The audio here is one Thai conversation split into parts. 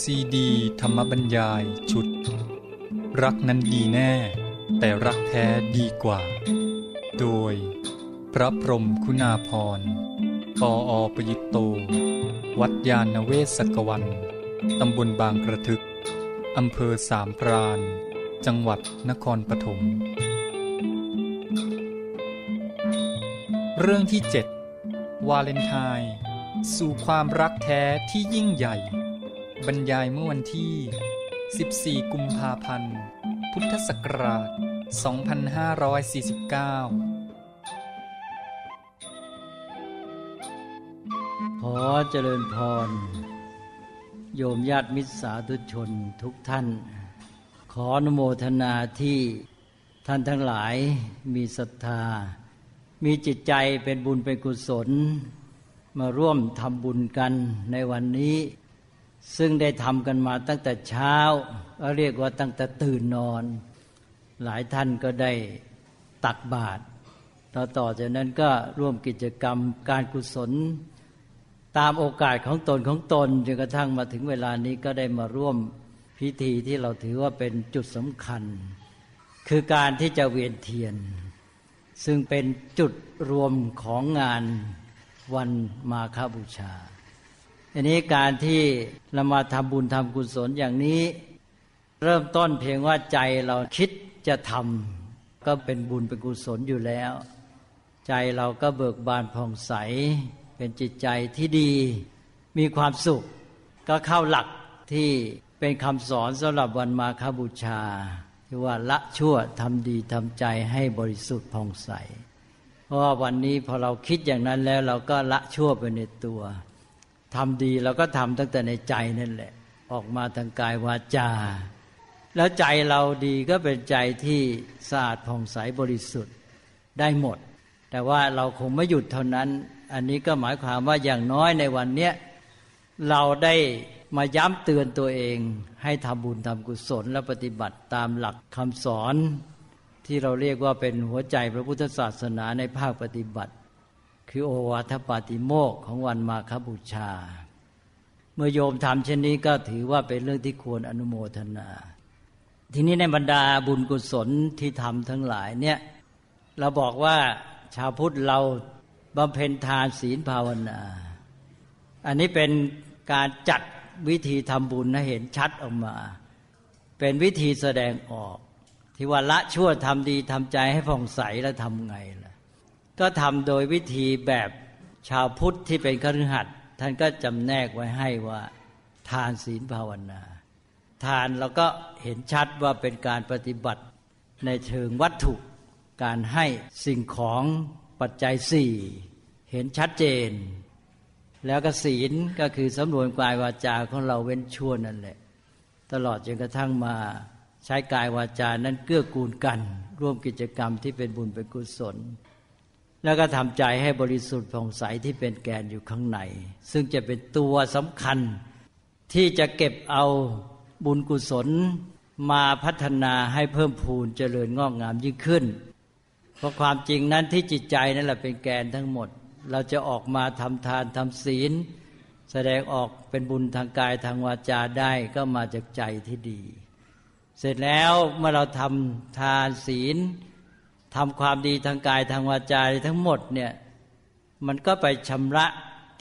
ซีดี ธรรมบรรยายชุด รักนั้นดีแน่ แต่รักแท้ดีกว่า โดย พระพรมคุณาพรปออประยุตโต วัดยาณเวศกวัน ตำบลบางกระทึก อำเภอสามพราน จังหวัดนครปฐม เรื่องที่ 7 วาเลนไทน์สู่ความรักแท้ที่ยิ่งใหญ่ บรรยายเมื่อวันที่ 14 กุมภาพันธ์ พุทธศักราช 2549 ขอเจริญพร โยมญาติมิตรสาธุชนทุกท่าน ขออนุโมทนาที่ท่านทั้งหลายมีศรัทธา มีจิตใจเป็นบุญเป็นกุศล มาร่วมทำบุญกันในวันนี้ ซึ่งได้ทำกันมาตั้งแต่เช้าเรียกว่าตั้งแต่ตื่นนอน หลายท่านก็ได้ตักบาตรต่อต่อจากนั้นก็ร่วมกิจกรรมการกุศล ตามโอกาสของตนของตนจนกระทั่งมาถึงเวลานี้ก็ได้มาร่วมพิธีที่เราถือว่าเป็นจุดสำคัญ คือการที่จะเวียนเทียน ซึ่งเป็นจุดรวมของงานวันมาฆบูชา อันนี้การที่เรามาทำบุญทำกุศลอย่างนี้ เริ่มต้นเพียงว่าใจเราคิดจะทำก็เป็นบุญเป็นกุศลอยู่แล้ว ใจเราก็เบิกบานผ่องใส เป็นจิตใจที่ดี มีความสุข ก็เข้าหลักที่เป็นคำสอนสำหรับวันมาคบูชาที่ว่าละชั่วทำดีทำใจให้บริสุทธิ์ผ่องใส เพราะว่าวันนี้พอเราคิดอย่างนั้นแล้วเราก็ละชั่วไปในตัว ทำดีเราก็ทำตั้งแต่ในใจนั่นแหละ ออกมาทางกายวาจา แล้วใจเราดีก็เป็นใจที่สะอาดผ่องใสบริสุทธิ์ได้หมด แต่ว่าเราคงไม่หยุดเท่านั้น อันนี้ก็หมายความว่าอย่างน้อยในวันเนี้ยเราได้มาย้ำเตือนตัวเอง ให้ทำบุญทำกุศลและปฏิบัติตามหลักคำสอน ที่เราเรียกว่าเป็นหัวใจพระพุทธศาสนาในภาคปฏิบัติ คือโอวาทปาติโมกของวันมาคบูชา เมื่อโยมทำเช่นนี้ก็ถือว่าเป็นเรื่องที่ควรอนุโมทนา ทีนี้ในบรรดาบุญกุศลที่ทำทั้งหลายเนี่ยเราบอกว่าชาวพุทธเราบำเพ็ญทานศีลภาวนา อันนี้เป็นการจัดวิธีทำบุญให้เห็นชัดออกมา เป็นวิธีแสดงออก ที่ว่าละชั่วทำดีทำใจให้ผ่องใสแล้วทำไงล ก็ทำโดยวิธีแบบชาวพุทธที่เป็นคฤหัสถ์ท่านก็จำแนกไว้ให้ว่า ทานศีลภาวนา ทานเราก็เห็นชัดว่าเป็นการปฏิบัติในเชิงวัตถุการให้สิ่งของปัจจัยสี่เห็นชัดเจน แล้วก็ศีลก็คือสำนวนกายวาจาของเราเว้นชั่วนั่นแหละ ตลอดจนกระทั่งมาใช้กายวาจานั้นเกื้อกูลกัน ร่วมกิจกรรมที่เป็นบุญเป็นกุศล แล้วก็ทำใจให้บริสุทธิ์ผ่องใสที่เป็นแกนอยู่ข้างใน ซึ่งจะเป็นตัวสำคัญ ที่จะเก็บเอาบุญกุศลมาพัฒนาให้เพิ่มพูนเจริญงอกงามยิ่งขึ้น เพราะความจริงนั้นที่จิตใจนั่นแหละเป็นแกนทั้งหมด เราจะออกมาทำทานทำศีล แสดงออกเป็นบุญทางกายทางวาจาได้ก็มาจากใจที่ดี เสร็จแล้วเมื่อเราทำทานศีล ทำความดีทางกายทางวาจาทั้งหมดเนี่ยมันก็ไปชำระ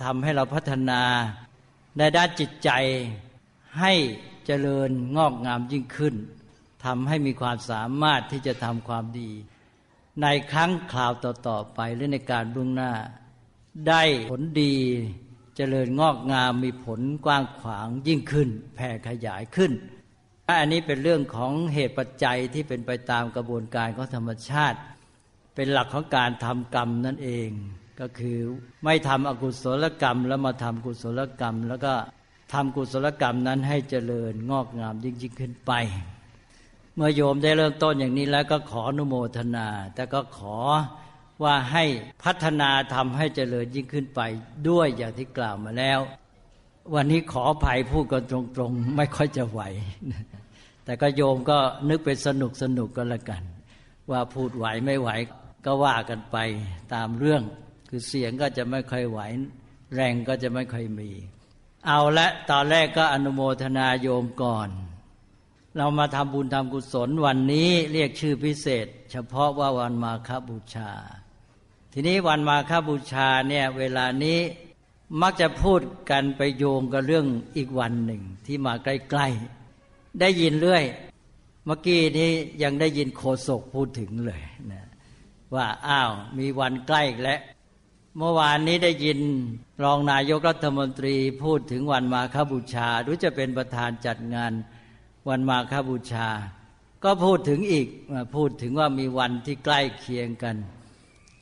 ทำให้เราพัฒนาในด้านจิตใจให้เจริญงอกงามยิ่งขึ้นทำให้มีความสามารถที่จะทำความดี ในครั้งคราวต่อๆไปหรือในการเบื้องหน้า ได้ผลดีเจริญงอกงามมีผลกว้างขวางยิ่งขึ้น แผ่ขยายขึ้นอันนี้เป็นเรื่องของเหตุปัจจัยที่เป็นไปตามกระบวนการของธรรมชาติ เป็นหลักของการทำกรรมนั่นเอง ก็คือไม่ทำอกุศลกรรม แล้วมาทำกุศลกรรม แล้วก็ทำกุศลกรรมนั้นให้เจริญงอกงามยิ่งยิ่งขึ้นไป เมื่อโยมได้เริ่มต้นอย่างนี้แล้วก็ขออนุโมทนา แต่ก็ขอว่าให้พัฒนาทำให้เจริญยิ่งขึ้นไปด้วยอย่างที่กล่าวมาแล้ว วันนี้ขออภัยพูดกันตรงๆ ไม่ค่อยจะไหว แต่ก็โยมก็นึกเป็นสนุกสนุกก็แล้วกัน ว่าพูดไหวไม่ไหว ก็ว่ากันไปตามเรื่อง คือเสียงก็จะไม่ค่อยไหว แรงก็จะไม่ค่อยมี เอาละตอนแรกก็อนุโมทนาโยมก่อน เรามาทำบุญทำกุศลวันนี้เรียกชื่อพิเศษ เฉพาะว่าวันมาคบูชา ทีนี้วันมาคบูชาเนี่ยเวลานี้มักจะพูดกันไปโยงกับเรื่องอีกวันหนึ่งที่มาใกล้ๆ ได้ยินเรื่อย เมื่อกี้นี้ยังได้ยินโคศกพูดถึงเลยนะ ว่าอ้าว มีวันใกล้แล้วเมื่อวานนี้ได้ยินรองนายกรัฐมนตรีพูดถึงวันมาคบูชา หรือจะเป็นประธานจัดงานวันมาคบูชา ก็พูดถึงอีกพูดถึงว่ามีวันที่ใกล้เคียงกัน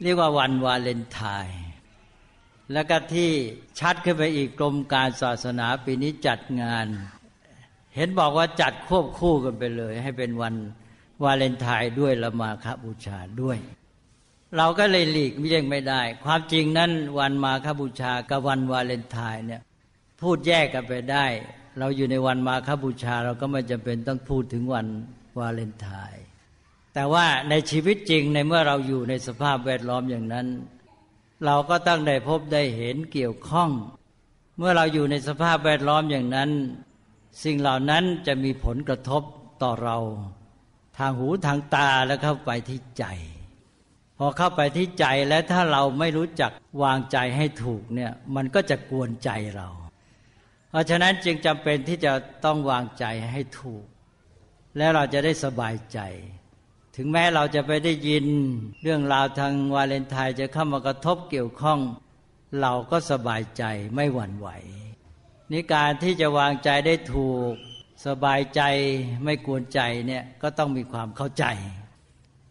เรียกว่าวันวาเลนไทน์แล้วก็ที่ชัดขึ้นไปอีกกรมการศาสนาปีนี้จัดงาน เห็นบอกว่าจัดควบคู่กันไปเลย ให้เป็นวันวาเลนไทน์ด้วยละมาคบูชาด้วย เราก็เลยหลีกม่เลี่ยงไม่ได้ ความจริงนั้นวันมาคบูชากับวันวาเลนไทน์เนี่ยพูดแยกกันไปได้ เราอยู่ในวันมาคบูชา เราก็ไม่จำเป็นต้องพูดถึงวันวาเลนไทน์แต่ว่าในชีวิตจริงในเมื่อเราอยู่ในสภาพแวดล้อมอย่างนั้น เราก็ต้องได้พบได้เห็นเกี่ยวข้อง เมื่อเราอยู่ในสภาพแวดล้อมอย่างนั้น สิ่งเหล่านั้นจะมีผลกระทบต่อเรา ทางหูทางตาแล้วเข้าไปที่ใจ อเข้าไปที่ใจแล้วถ้าเราไม่รู้จักวางใจให้ถูกเนี่ยมันก็จะกวนใจเรา เพราะฉะนั้นจึงจำเป็นที่จะต้องวางใจให้ถูก แล้วเราจะได้สบายใจ ถึงแม้เราจะไปได้ยินเรื่องราวทางวาเลนไทน์จะเข้ามากระทบเกี่ยวข้อง เราก็สบายใจไม่หวั่นไหวนี่การที่จะวางใจได้ถูก สบายใจไม่กวนใจเนี่ยก็ต้องมีความเข้าใจ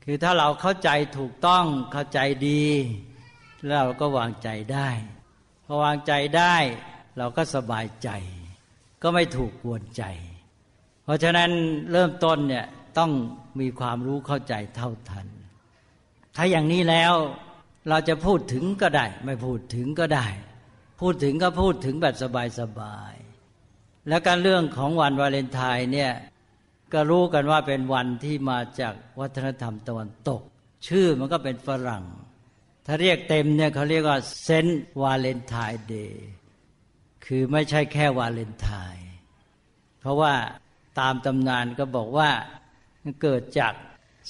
คือถ้าเราเข้าใจถูกต้องเข้าใจดี เราก็วางใจได้พอวางใจได้เราก็สบายใจ ก็ไม่ถูกกวนใจ เพราะฉะนั้นเริ่มต้นเนี่ยต้องมีความรู้เข้าใจเท่าทัน ถ้าอย่างนี้แล้วเราจะพูดถึงก็ได้ ไม่พูดถึงก็ได้ พูดถึงก็พูดถึงแบบสบายๆแล้วการเรื่องของวันวาเลนไทน์เนี่ย ก็รู้กันว่าเป็นวันที่มาจากวัฒนธรรมตะวันตก ชื่อมันก็เป็นฝรั่ง ถ้าเรียกเต็มเนี่ยเขาเรียกว่า Saint Valentine's Day คือไม่ใช่แค่วาเลนไทน์เพราะว่าตามตำนานก็บอกว่าเกิดจาก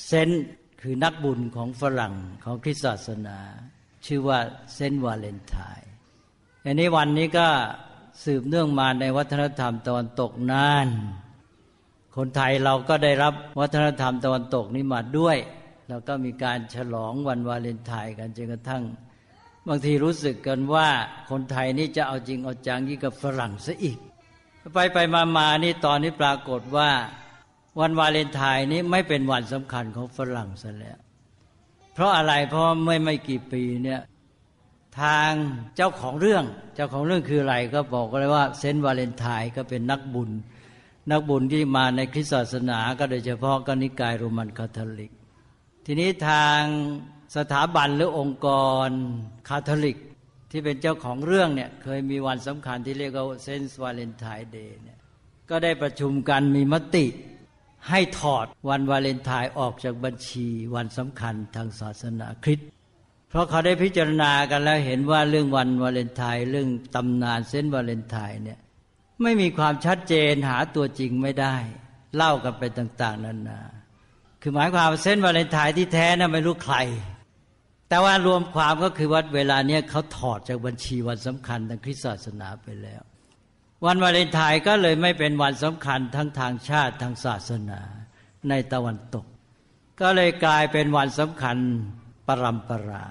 เซนต์คือนักบุญของฝรั่งของคริสตศาสนา ชื่อว่าเซนต์วาเลนไทน์อันนี้วันนี้ก็สืบเนื่องมาในวัฒนธรรมตะวันตกนาน คนไทยเราก็ได้รับวัฒนธรรมตะวันตกนี้มาด้วย แล้วก็มีการฉลองวันวาเลนไทน์กันจนกระทั่ง บางทีรู้สึกกันว่าคนไทยนี่จะเอาจริงเอาจังยิ่งกับฝรั่งซะอีก ไปไปมามานี่ตอนนี้ปรากฏว่า วันวาเลนไทน์นี้ไม่เป็นวันสำคัญของฝรั่งซะแล้ว เพราะอะไรเพราะไม่ไม่กี่ปีเนี่ยทางเจ้าของเรื่อง เจ้าของเรื่องคืออะไรก็บอกเลยว่าเซนต์วาเลนไทน์ก็เป็นนักบุญ นักบุญที่มาในคริสตศาสนาก็โดยเฉพาะก็นิกายโรมันคาทอลิก ทีนี้ทางสถาบันหรือองค์กรคาทอลิก ที่เป็นเจ้าของเรื่องเนี่ยเคยมีวันสำคัญที่เรียกว่า Saint Valentine's Day เนี่ยก็ได้ประชุมกันมีมติให้ถอดวันวาเลนไทน์ออกจากบัญชีวันสำคัญทางศาสนาคริสต์เพราะเขาได้พิจารณากันแล้วเห็นว่าเรื่องวันวาเลนไทน์เรื่องตำนานเซนต์วาเลนไทน์เนี่ย ไม่มีความชัดเจนหาตัวจริงไม่ได้ เล่ากันไปต่าง ๆนานาคือหมายความเซนต์วาเลนไทน์ที่แท้นะ่ะไม่รู้ใคร แต่ว่ารวมความก็คือว่าเวลาเนี้ยเขาถอดจากบัญชีวันสำคัญทางคริสตศาสนาไปแล้ว วันวาเลนไทน์ก็เลยไม่เป็นวันสำคัญทั้งทางชาติทางศาสนาในตะวันตก ก็เลยกลายเป็นวันสำคัญปรำปรา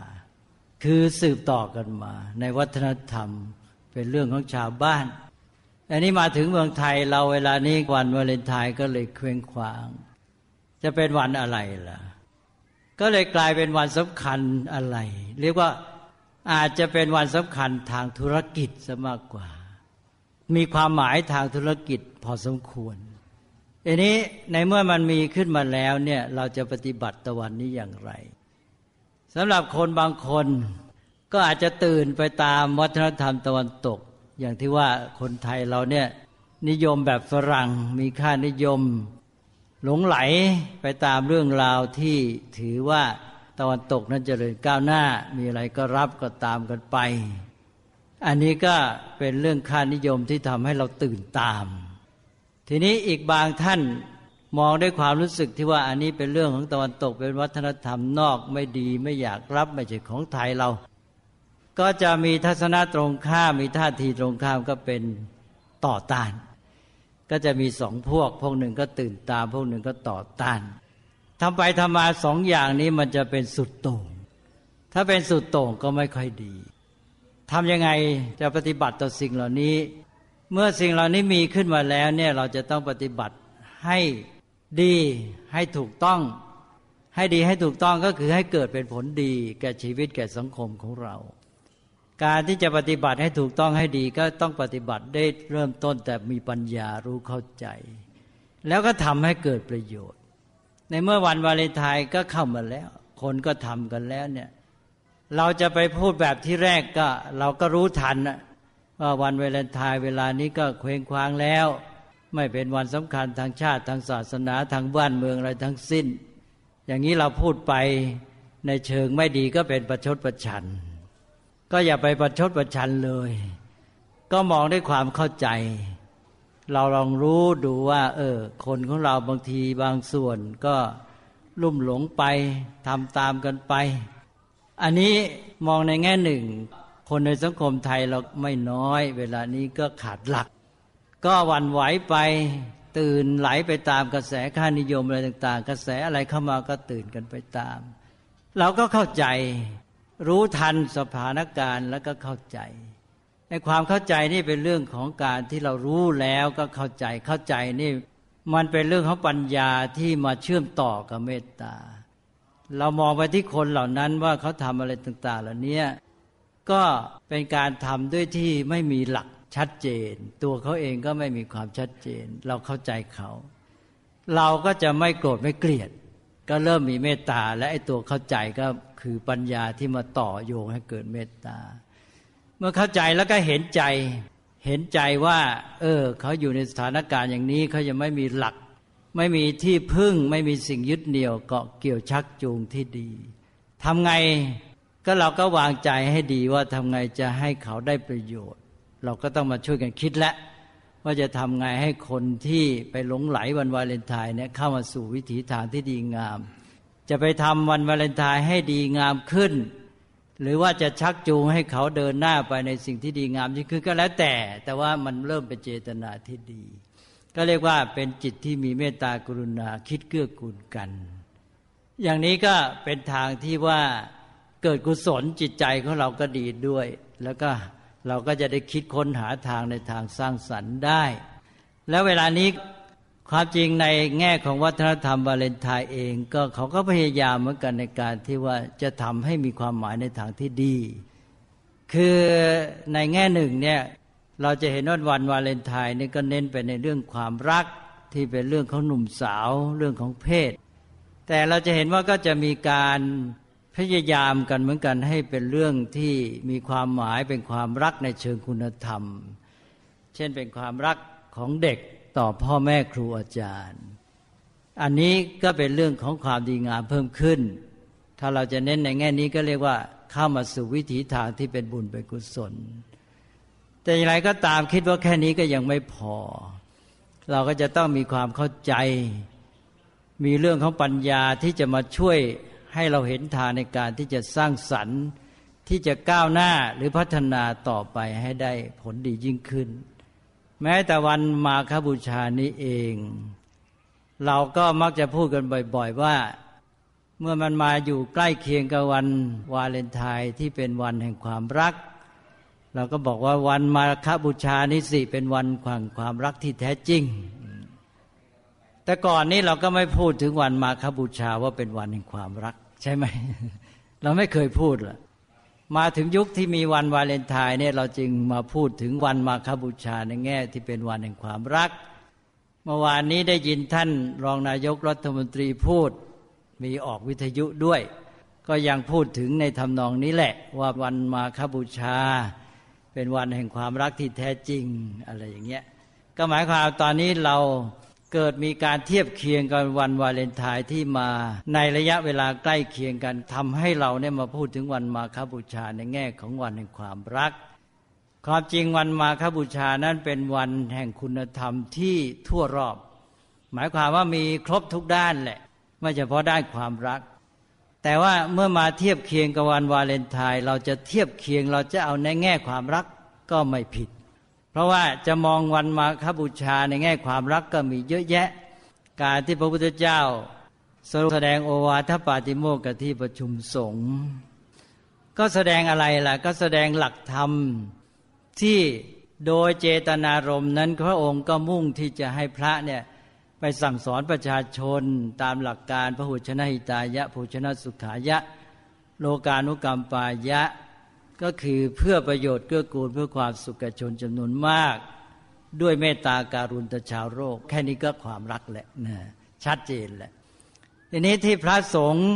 คือสืบต่อกันมา ในวัฒนธรรมเป็นเรื่องของชาวบ้าน อันนี้มาถึงเมืองไทยเราเวลานี้วันวาเลนไทน์ก็เลยเคว้งคว้าง จะเป็นวันอะไรล่ะ ก็เลยกลายเป็นวันสำคัญอะไร เรียกว่าอาจจะเป็นวันสำคัญทางธุรกิจซะมากกว่า มีความหมายทางธุรกิจพอสมควรอันนี้ในเมื่อมันมีขึ้นมาแล้วเนี่ยเราจะปฏิบัติตะวันนี้อย่างไรสำหรับคนบางคนก็อาจจะตื่นไปตามวัฒนธรรมตะวันตก อย่างที่ว่าคนไทยเราเนี่ยนิยมแบบฝรั่งมีค่านิยม หลงไหลไปตามเรื่องราวที่ถือว่าตะวันตกนั้นจเจริญก้าวหน้ามีอะไรก็รับก็ตามกันไป อันนี้ก็เป็นเรื่องค่านิยมที่ทำให้เราตื่นตาม ทีนี้อีกบางท่านมองด้วยความรู้สึกที่ว่าอันนี้เป็นเรื่องของตะวันตกเป็นวัฒนธรรมนอกไม่ดีไม่อยากรับไม่ใช่ของไทยเรา ก็จะมีทัศนะตรงข้าม มีท่าทีตรงข้ามก็เป็นต่อต้าน ก็จะมีสองพวก พวกหนึ่งก็ตื่นตาม พวกหนึ่งก็ต่อต้านทำไปทำมาสองอย่างนี้มันจะเป็นสุดโต่ง ถ้าเป็นสุดโต่งก็ไม่ค่อยดีทำยังไงจะปฏิบัติต่อสิ่งเหล่านี้ เมื่อสิ่งเหล่านี้มีขึ้นมาแล้วเนี่ยเราจะต้องปฏิบัติให้ดีให้ถูกต้อง ให้ดีให้ถูกต้องก็คือให้เกิดเป็นผลดีแก่ชีวิตแก่สังคมของเรา การที่จะปฏิบัติให้ถูกต้องให้ดีก็ต้องปฏิบัติได้เริ่มต้นแต่มีปัญญารู้เข้าใจ แล้วก็ทำให้เกิดประโยชน์ ในเมื่อวันวาเลนไทน์ก็เข้ามาแล้ว คนก็ทำกันแล้วเนี่ยเราจะไปพูดแบบที่แรกก็ เราก็รู้ทันว่าวันวาเลนไทน์เวลานี้ก็เคว้งคว้างแล้ว ไม่เป็นวันสำคัญทางชาติทางศาสนาทางบ้านเมืองอะไรทั้งสิ้น อย่างนี้เราพูดไปในเชิงไม่ดีก็เป็นประชดประชัน ก็อย่าไปประชดประชันเลย ก็มองด้วยความเข้าใจ เราลองรู้ดูว่า เออ คนของเราบางทีบางส่วนก็ลุ่มหลงไปทำตามกันไป อันนี้มองในแง่หนึ่ง คนในสังคมไทยเราไม่น้อย เวลานี้ก็ขาดหลัก ก็วันไหวไปตื่นไหลไปตามกระแสค่านิยมอะไรต่าง ๆ กระแสอะไรเข้ามาก็ตื่นกันไปตาม เราก็เข้าใจ รู้ทันสถานการณ์แล้วก็เข้าใจในความเข้าใจนี่เป็นเรื่องของการที่เรารู้แล้วก็เข้าใจเข้าใจนี่มันเป็นเรื่องของปัญญาที่มาเชื่อมต่อกับเมตตา เรามองไปที่คนเหล่านั้นว่าเขาทำอะไรต่าง ๆ เหล่านี้ก็เป็นการทำด้วยที่ไม่มีหลักชัดเจน ตัวเขาเองก็ไม่มีความชัดเจน เราเข้าใจเขา เราก็จะไม่โกรธไม่เกลียด ก็เริ่มมีเมตตา และไอ้ตัวเข้าใจก็คือปัญญาที่มาต่อโยงให้เกิดเมตตา เมื่อเข้าใจแล้วก็เห็นใจ เห็นใจว่า เออ เขาอยู่ในสถานการณ์อย่างนี้เขายังไม่มีหลัก ไม่มีที่พึ่ง ไม่มีสิ่งยึดเหนี่ยวเกาะเกี่ยวชักจูงที่ดีทำไงก็เราก็วางใจให้ดีว่าทำไงจะให้เขาได้ประโยชน์ เราก็ต้องมาช่วยกันคิดแล้ว ว่าจะทำไงให้คนที่ไปหลงไหลวันวาเลนไทน์เนี่ยเข้ามาสู่วิถีทางที่ดีงาม จะไปทำวันวาเลนไทน์ให้ดีงามขึ้น หรือว่าจะชักจูงให้เขาเดินหน้าไปในสิ่งที่ดีงามที่คือก็แล้วแต่ แต่ว่ามันเริ่มเป็นเจตนาที่ดี ก็เรียกว่าเป็นจิตที่มีเมตตากรุณาคิดเกื้อกูลกัน อย่างนี้ก็เป็นทางที่ว่าเกิดกุศลจิตใจของเราก็ดีด้วย แล้วก็ เราก็จะได้คิดค้นหาทางในทางสร้างสรรค์ได้ แล้วเวลานี้ความจริงในแง่ของวัฒนธรรมวาเลนไทน์เอง ก็เขาก็พยายามเหมือนกันในการที่ว่าจะทำให้มีความหมายในทางที่ดี คือในแง่หนึ่งเนี่ยเราจะเห็นว่าวันวาเลนไทน์นี่ก็เน้นไปในเรื่องความรักที่เป็นเรื่องของหนุ่มสาวเรื่องของเพศ แต่เราจะเห็นว่าก็จะมีการ พยายามกันเหมือนกันให้เป็นเรื่องที่มีความหมายเป็นความรักในเชิงคุณธรรม เช่นเป็นความรักของเด็กต่อพ่อแม่ครูอาจารย์ อันนี้ก็เป็นเรื่องของความดีงามเพิ่มขึ้น ถ้าเราจะเน้นในแง่นี้ก็เรียกว่าเข้ามาสู่วิถีทางที่เป็นบุญเป็นกุศล แต่อย่างไรก็ตามคิดว่าแค่นี้ก็ยังไม่พอ เราก็จะต้องมีความเข้าใจ มีเรื่องของปัญญาที่จะมาช่วย ให้เราเห็นทางในการที่จะสร้างสรรค์ที่จะก้าวหน้าหรือพัฒนาต่อไปให้ได้ผลดียิ่งขึ้น แม้แต่วันมาคบูชานี้เอง เราก็มักจะพูดกันบ่อยๆว่า เมื่อมันมาอยู่ใกล้เคียงกับวันวาเลนไทน์ที่เป็นวันแห่งความรัก เราก็บอกว่าวันมาคบูชานี้สิเป็นวันความความรักที่แท้จริง แต่ก่อนนี้เราก็ไม่พูดถึงวันมาคบูชาว่าเป็นวันแห่งความรัก ใช่ไหม เราไม่เคยพูดละมาถึงยุคที่มีวันวาเลนไทน์เนี่ยเราจึงมาพูดถึงวันมาคบูชาในแง่ที่เป็นวันแห่งความรัก เมื่อวานนี้ได้ยินท่านรองนายกรัฐมนตรีพูดมีออกวิทยุด้วย ก็ยังพูดถึงในทำนองนี้แหละ ว่าวันมาคบูชา เป็นวันแห่งความรักที่แท้จริงอะไรอย่างเงี้ยก็หมายความตอนนี้เรา เกิดมีการเทียบเคียงกันวันวาเลนไทน์ที่มา ในระยะเวลาใกล้เคียงกันทำให้เราเนี่ยมาพูดถึงวันมาคบูชาในแง่ของวันแห่งความรัก ความจริงวันมาคบูชานั้นเป็นวันแห่งคุณธรรมที่ทั่วรอบ หมายความว่ามีครบทุกด้านแหละ ไม่เฉพาะด้านความรัก แต่ว่าเมื่อมาเทียบเคียงกับวันวาเลนไทน์เราจะเทียบเคียงเราจะเอาในแง่ความรักก็ไม่ผิด เพราะว่าจะมองวันมาคบูชาในแง่ความรักก็มีเยอะแยะ การที่พระพุทธเจ้าแสดงโอวาทปาติโมกที่ประชุมสงฆ์ก็แสดงอะไรล่ะ ก็แสดงหลักธรรมที่โดยเจตนารมณ์นั้นพระองค์ก็มุ่งที่จะให้พระเนี่ยไปสั่งสอนประชาชนตามหลักการพระหุชนะหิตายะภูชนะสุขายะ โลกานุกรรมปายะ ก็คือเพื่อประโยชน์เกื้อกูลเพื่อความสุขแก่ชนจำนวนมาก ด้วยเมตตาการุณต่อชาวโลกแค่นี้ก็ความรักแหละนะชัดเจนแหละทีนี้ที่พระสงฆ์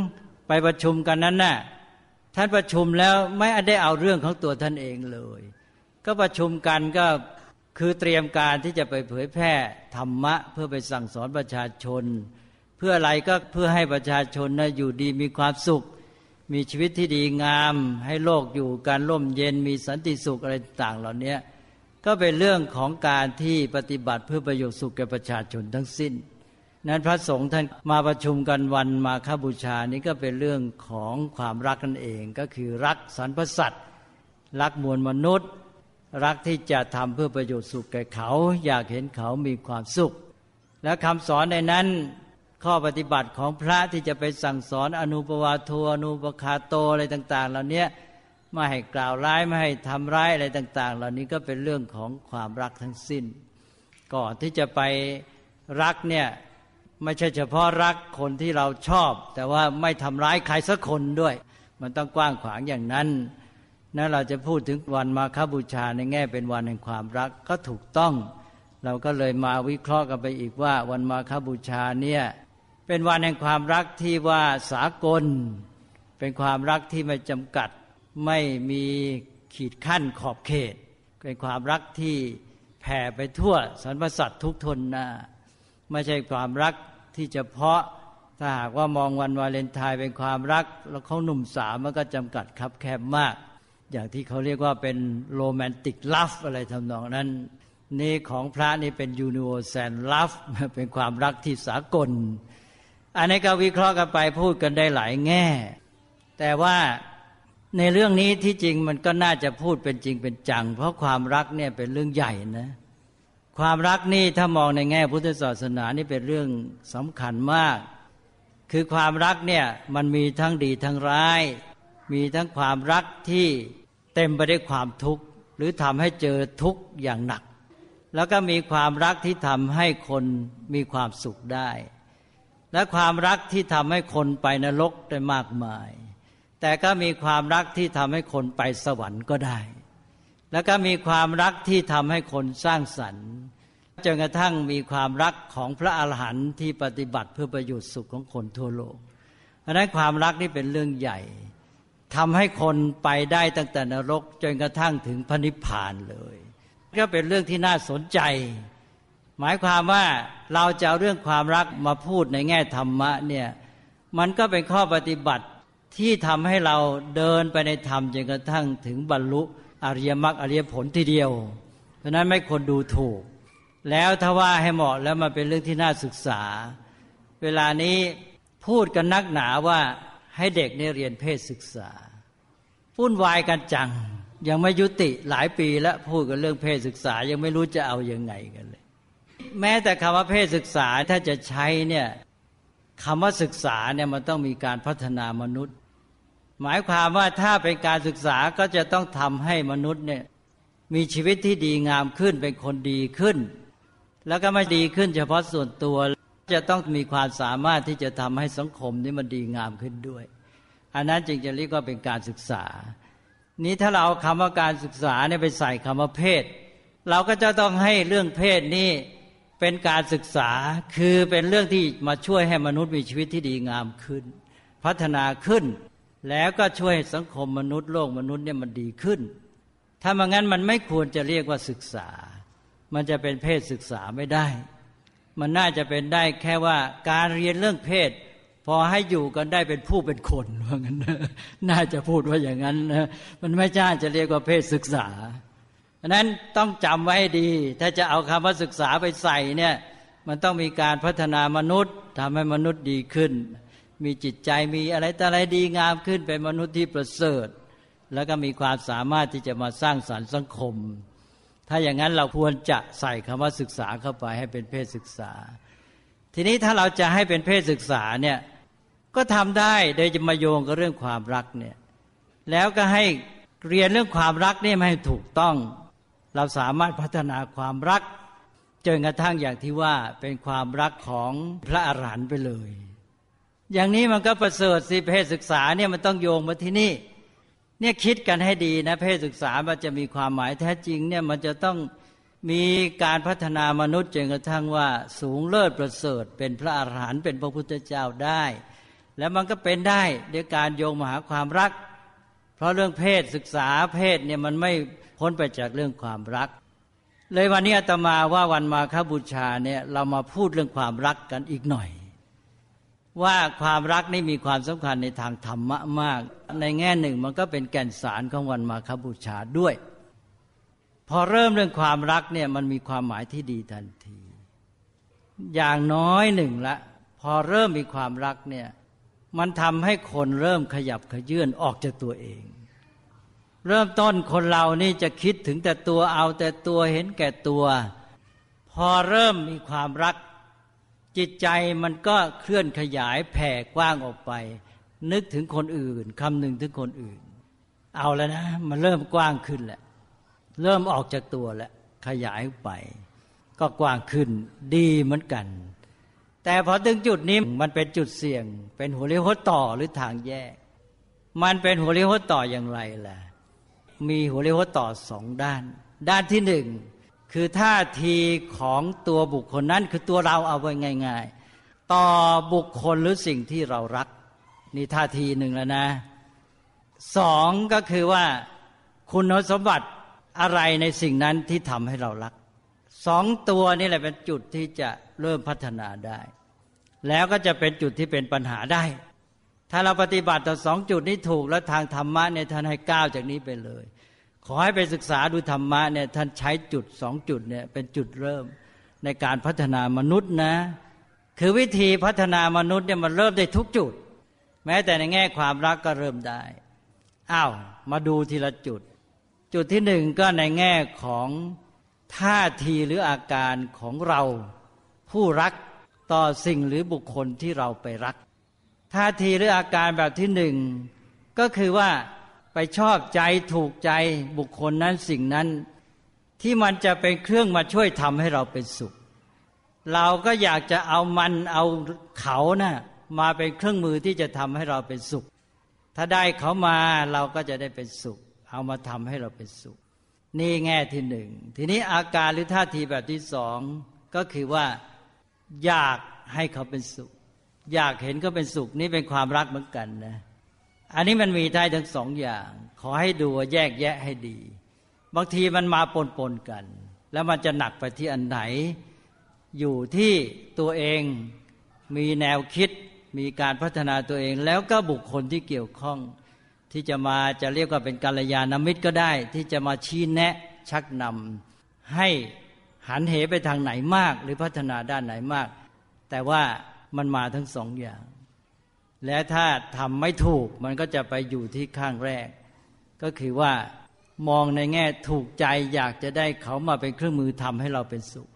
ไปประชุมกันนั้นน่ะท่านประชุมแล้วไม่ได้เอาเรื่องของตัวท่านเองเลย ก็ประชุมกันก็คือเตรียมการที่จะไปเผยแพร่ธรรมะ เพื่อไปสั่งสอนประชาชน เพื่ออะไรก็เพื่อให้ประชาชนนะอยู่ดีมีความสุข มีชีวิตที่ดีงาม ให้โลกอยู่การร่มเย็นมีสันติสุขอะไรต่างเหล่านี้ก็เป็นเรื่องของการที่ปฏิบัติเพื่อประโยชน์สุขแก่ประชาชนทั้งสิ้น นั้นพระสงฆ์ท่านมาประชุมกันวันมาคบูชานี้ก็เป็นเรื่องของความรักนั่นเองก็คือรักสรรพสัตว์รักมวลมนุษย์ รักที่จะทำเพื่อประโยชน์สุขแก่เขา อยากเห็นเขามีความสุข และคำสอนในนั้น ข้อปฏิบัติของพระที่จะไปสั่งสอนอนุปวาโทอนุปคาโตอะไรต่าง ๆ เหล่านี้ไม่ให้กล่าวร้ายไม่ให้ทำร้ายอะไรต่าง ๆ เหล่านี้ก็เป็นเรื่องของความรักทั้งสิ้น ก่อนที่จะไปรักเนี่ยไม่ใช่เฉพาะรักคนที่เราชอบ แต่ว่าไม่ทำร้ายใครสักคนด้วย มันต้องกว้างขวางอย่างนั้นนั้นเราจะพูดถึงวันมาคบูชาในแง่เป็นวันแห่งความรักก็ถูกต้อง เราก็เลยมาวิเคราะห์กันไปอีกว่า วันมาคบูชาเนี่ย เป็นวันแห่งความรักที่ว่าสากล เป็นความรักที่ไม่จำกัด ไม่มีขีดขั้นขอบเขต เป็นความรักที่แผ่ไปทั่วสรรพสัตว์ทุกทนนาไม่ใช่ความรักที่เฉพาะถ้าหากว่ามองวันวาเลนไทน์เป็นความรัก แล้วเขาหนุ่มสาวมันก็จำกัดคับแคบมาก อย่างที่เขาเรียกว่าเป็นโรแมนติกลัฟอะไรทำนองนั้นนี่ของพระนี่เป็นยูนิเวอร์แซนลัฟเป็นความรักที่สากล อันนี้ก็วิเคราะห์กันไปพูดกันได้หลายแง่ แต่ว่าในเรื่องนี้ที่จริงมันก็น่าจะพูดเป็นจริงเป็นจัง เพราะความรักเนี่ยเป็นเรื่องใหญ่นะ ความรักนี่ถ้ามองในแง่พุทธศาสนานี่เป็นเรื่องสำคัญมาก คือความรักเนี่ยมันมีทั้งดีทั้งร้าย มีทั้งความรักที่เต็มไปด้วยความทุกข์หรือทำให้เจอทุกข์อย่างหนัก แล้วก็มีความรักที่ทำให้คนมีความสุขได้ และความรักที่ทำให้คนไปนรกได้มากมาย แต่ก็มีความรักที่ทำให้คนไปสวรรค์ก็ได้ แล้วก็มีความรักที่ทำให้คนสร้างสรรค์จนกระทั่งมีความรักของพระอาหารหันต์ที่ปฏิบัติเพื่อประโยชน์สุขของคนทั่วโลกเพราะนั้นความรักนี่เป็นเรื่องใหญ่ทำให้คนไปได้ตั้งแต่นรกจนกระทั่งถึงพระนิพพานเลย ก็เป็นเรื่องที่น่าสนใจ หมายความว่าเราจะเอาเรื่องความรักมาพูดในแง่ธรรมะเนี่ยมันก็เป็นข้อปฏิบัติที่ทำให้เราเดินไปในธรรมจนกระทั่งถึงบรรลุอริยมรรคอริยผลทีเดียว เพราะนั้นไม่ควรดูถูก แล้วถ้าว่าให้เหมาะแล้วมันเป็นเรื่องที่น่าศึกษา เวลานี้พูดกันนักหนาว่าให้เด็กเนี่เรียนเพศศึกษาวุ่นวายกันจัง ยังไม่ยุติหลายปีแล้วพูดกันเรื่องเพศศึกษายังไม่รู้จะเอาอยัางไงกัน แม้แต่คำว่าเพศศึกษาถ้าจะใช้เนี่ยคำว่าศึกษาเนี่ยมันต้องมีการพัฒนามนุษย์ หมายความว่าถ้าเป็นการศึกษาก็จะต้องทำให้มนุษย์เนี่ยมีชีวิตที่ดีงามขึ้นเป็นคนดีขึ้น แล้วก็ไม่ดีขึ้น เฉพาะส่วนตัวจะต้องมีความสามารถที่จะทำให้สังคมนี้มันดีงามขึ้นด้วย อันนั้นจึงจะเรียกว่าเป็นการศึกษา นี้ถ้าเราเอาคำว่าการศึกษาเนี่ยไปใส่คำว่าเพศ เราก็จะต้องให้เรื่องเพศนี้ เป็นการศึกษาคือเป็นเรื่องที่มาช่วยให้มนุษย์มีชีวิตที่ดีงามขึ้น พัฒนาขึ้น แล้วก็ช่วยสังคมมนุษย์โลกมนุษย์เนี่ยมันดีขึ้น ถ้ามางั้นมันไม่ควรจะเรียกว่าศึกษา มันจะเป็นเพศศึกษาไม่ได้ มันน่าจะเป็นได้แค่ว่าการเรียนเรื่องเพศ พอให้อยู่กันได้เป็นผู้เป็นคนว่างั้นน่าจะพูดว่าอย่างนั้นนะมันไม่ใช่จะเรียกว่าเพศศึกษาะนั้นต้องจำไว้ดี ถ้าจะเอาคำว่าศึกษาไปใส่เนี่ยมันต้องมีการพัฒนามนุษย์ทำให้มนุษย์ดีขึ้น มีจิตใจมีอะไรแต่อะไรดีงามขึ้นเป็นมนุษย์ที่ประเสริฐ แล้วก็มีความสามารถที่จะมาสร้างสรรค์สังคม ถ้าอย่างนั้นเราควรจะใส่คำว่าศึกษาเข้าไปให้เป็นเพศศึกษา ทีนี้ถ้าเราจะให้เป็นเพศศึกษาเนี่ยก็ทำได้โดยจะมาโยงกับเรื่องความรักเนี่ยแล้วก็ให้เรียนเรื่องความรักนี่ให้ถูกต้อง เราสามารถพัฒนาความรักจนกระทั่งอย่างที่ว่าเป็นความรักของพระอรหันต์ไปเลย อย่างนี้มันก็ประเสริฐสิเพศศึกษาเนี่ยมันต้องโยงมาที่นี่เนี่ยคิดกันให้ดีนะเพศศึกษามันจะมีความหมายแท้จริงเนี่ยมันจะต้องมีการพัฒนามนุษย์จนกระทั่งว่าสูงเลิศประเสริฐ เป็นพระอรหันต์เป็นพระพุทธเจ้าได้ แล้วมันก็เป็นได้ด้วยการโยงมาหาความรัก เพราะเรื่องเพศศึกษาเพศเนี่ยมันไม่ พ้นไปจากเรื่องความรัก เลยวันนี้อาตมาว่าวันมาคบูชาเนี่ยเรามาพูดเรื่องความรักกันอีกหน่อย ว่าความรักนี่มีความสำคัญในทางธรรมะมาก ในแง่หนึ่งมันก็เป็นแก่นสารของวันมาคบูชาด้วย พอเริ่มเรื่องความรักเนี่ยมันมีความหมายที่ดีทันที อย่างน้อยหนึ่งละพอเริ่มมีความรักเนี่ยมันทำให้คนเริ่มขยับขยื่นออกจากตัวเอง เริ่มต้นคนเรานี่จะคิดถึงแต่ตัวเอาแต่ตัวเห็นแก่ตัว พอเริ่มมีความรัก จิตใจมันก็เคลื่อนขยายแผ่กว้างออกไป นึกถึงคนอื่นคำหนึ่งถึงคนอื่น เอาแล้วนะ มันเริ่มกว้างขึ้นแหละเริ่มออกจากตัวแล้วขยายไป ก็กว้างขึ้นดีเหมือนกัน แต่พอถึงจุดนี้มันเป็นจุดเสี่ยง เป็นหัวเลี้ยวหัวต่อหรือทางแยก มันเป็นหัวเลี้ยวหัวต่ออย่างไรล่ะ มีหัวเรียกว่าต่อสองด้าน ด้านที่หนึ่งคือท่าทีของตัวบุคคลนั้นคือตัวเราเอาไว้ง่าย ๆ ต่อบุคคลหรือสิ่งที่เรารัก นี่ท่าทีหนึ่งแล้วนะสองก็คือว่าคุณสมบัติอะไรในสิ่งนั้นที่ทำให้เรารักสองตัวนี่แหละเป็นจุดที่จะเริ่มพัฒนาได้ แล้วก็จะเป็นจุดที่เป็นปัญหาได้ ถ้าเราปฏิบัติต่อสองจุดนี้ถูกแล้วทางธรรมะเนี่ยท่านให้ก้าวจากนี้ไปเลย ขอให้ไปศึกษาดูธรรมะเนี่ยท่านใช้จุดสองจุดเนี่ยเป็นจุดเริ่มในการพัฒนามนุษย์นะ คือวิธีพัฒนามนุษย์เนี่ยมันเริ่มได้ทุกจุด แม้แต่ในแง่ความรักก็เริ่มได้อ้าวมาดูทีละจุด จุดที่หนึ่งก็ในแง่ของท่าทีหรืออาการของเราผู้รักต่อสิ่งหรือบุคคลที่เราไปรัก ท่าทีหรืออาการแบบที่หนึ่งก็คือว่าไปชอบใจถูกใจบุคคลนั้นสิ่งนั้น ที่มันจะเป็นเครื่องมาช่วยทำให้เราเป็นสุข เราก็อยากจะเอามันเอาเขานะ่ะมาเป็นเครื่องมือที่จะทำให้เราเป็นสุข ถ้าได้เขามาเราก็จะได้เป็นสุข เอามาทำให้เราเป็นสุข นี่แง่ที่หนึ่งทีนี้อาการหรือท่าทีแบบที่สองก็คือว่า อยากให้เขาเป็นสุข อยากเห็นก็เป็นสุขนี่เป็นความรักเหมือนกันนะ อันนี้มันมีได้ทั้งสองอย่าง ขอให้ดูแยกแยะให้ดี บางทีมันมาปนปนกัน แล้วมันจะหนักไปที่อันไหน อยู่ที่ตัวเองมีแนวคิดมีการพัฒนาตัวเอง แล้วก็บุคคลที่เกี่ยวข้อง ที่จะมาจะเรียกว่าเป็นกัลยาณมิตรก็ได้ ที่จะมาชี้แนะชักนำให้หันเหไปทางไหนมาก หรือพัฒนาด้านไหนมาก แต่ว่า มันมาทั้งสองอย่าง และถ้าทำไม่ถูกมันก็จะไปอยู่ที่ข้างแรก ก็คือว่ามองในแง่ถูกใจอยากจะได้เขามาเป็นเครื่องมือทำให้เราเป็นสุข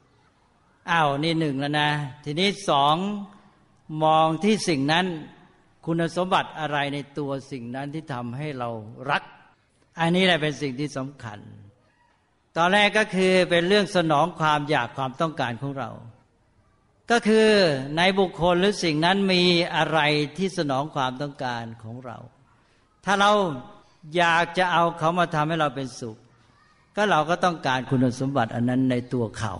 อ้าวนี่หนึ่งแล้วนะ ทีนี้สองมองที่สิ่งนั้นคุณสมบัติอะไรในตัวสิ่งนั้นที่ทำให้เรารัก อันนี้แหละเป็นสิ่งที่สำคัญ ตอนแรกก็คือเป็นเรื่องสนองความอยากความต้องการของเรา ก็คือในบุคคลหรือสิ่งนั้นมีอะไรที่สนองความต้องการของเรา ถ้าเราอยากจะเอาเขามาทำให้เราเป็นสุข ก็เราก็ต้องการคุณสมบัติอันนั้นในตัวเขา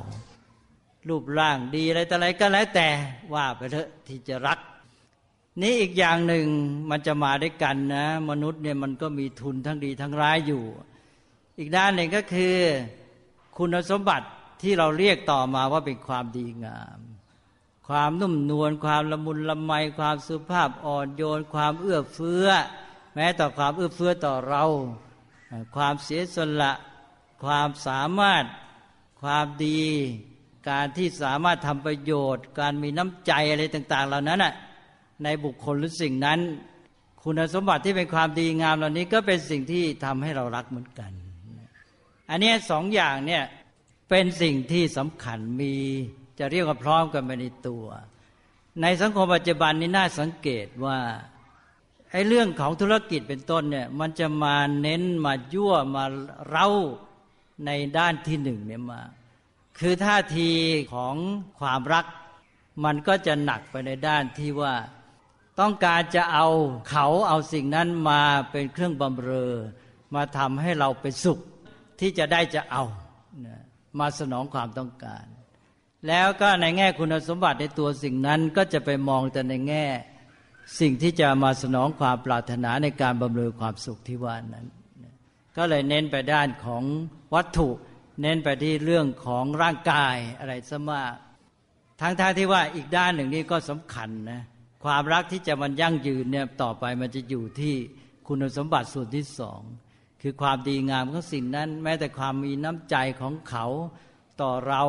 รูปร่างดีอะไรแต่อะไรก็แล้วแต่ว่าไปเถอะที่จะรัก นี้อีกอย่างหนึ่งมันจะมาด้วยกันนะ มนุษย์เนี่ยมันก็มีทุนทั้งดีทั้งร้ายอยู่ อีกด้านหนึ่งก็คือ คุณสมบัติที่เราเรียกต่อมาว่าเป็นความดีงาม ความนุ่มนวลความละมุนละไมความสุภาพอ่อนโยน ความเอื้อเฟื้อ แม้ต่อความเอื้อเฟื้อต่อเรา ความเสียสละ ความสามารถความดี การที่สามารถทำประโยชน์ การมีน้ำใจอะไรต่าง ๆ เหล่านั้นน่ะในบุคคลหรือสิ่งนั้น คุณสมบัติที่เป็นความดีงามเหล่านี้ก็เป็นสิ่งที่ทำให้เรารักเหมือนกัน อันนี้สองอย่างเนี่ยเป็นสิ่งที่สำคัญมี จะเรียกว่าพร้อมกันไปในตัว ในสังคมปัจจุบันนี้น่าสังเกตว่าไอ้เรื่องของธุรกิจเป็นต้นเนี่ยมันจะมาเน้นมายั่วมาเร้าในด้านที่หนึ่งเนี่ยมา คือท่าทีของความรัก มันก็จะหนักไปในด้านที่ว่า ต้องการจะเอาเขาเอาสิ่งนั้นมาเป็นเครื่องบำเรอ มาทำให้เราเป็นสุขที่จะได้จะเอา มาสนองความต้องการ แล้วก็ในแง่คุณสมบัติในตัวสิ่งนั้นก็จะไปมองแต่ในแง่ สิ่งที่จะมาสนองความปรารถนาในการบำเรอความสุขที่ว่านั้น ก็เลยเน้นไปด้านของวัตถุ เน้นไปที่เรื่องของร่างกายอะไรซะมากทั้งๆทที่ว่าอีกด้านหนึ่งนี่ก็สำคัญนะความรักที่จะมันยั่งยืนเนี่ยต่อไปมันจะอยู่ที่คุณสมบัติส่วนที่สองคือความดีงามของสิ่งนั้น แม้แต่ความมีน้ำใจของเขาต่อเรา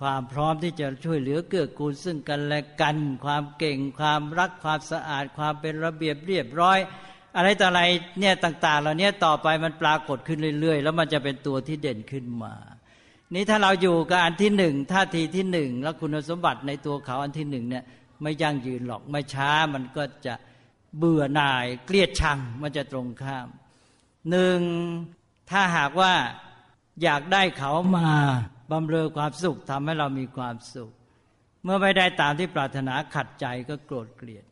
ความพร้อมที่จะช่วยเหลือเกื้อกูลซึ่งกันและกัน ความเก่งความรักความสะอาด ความเป็นระเบียบเรียบร้อย อะไรต่ออะไรเนี่ยต่าง ๆ เหล่านี้ต่อไปมันปรากฏขึ้นเรื่อย ๆ แล้วมันจะเป็นตัวที่เด่นขึ้นมา นี่ถ้าเราอยู่กับอันที่หนึ่งท่าทีที่หนึ่งแล้วคุณสมบัติในตัวเขาอันที่หนึ่งเนี่ยไม่ยั่งยืนหรอกไม่ช้ามันก็จะเบื่อหน่ายเกลียดชังมันจะตรงข้ามหนึ่งถ้าหากว่าอยากได้เขามา บำเรอความสุขทำให้เรามีความสุข เมื่อไม่ได้ตามที่ปรารถนาขัดใจก็โกรธเกลียด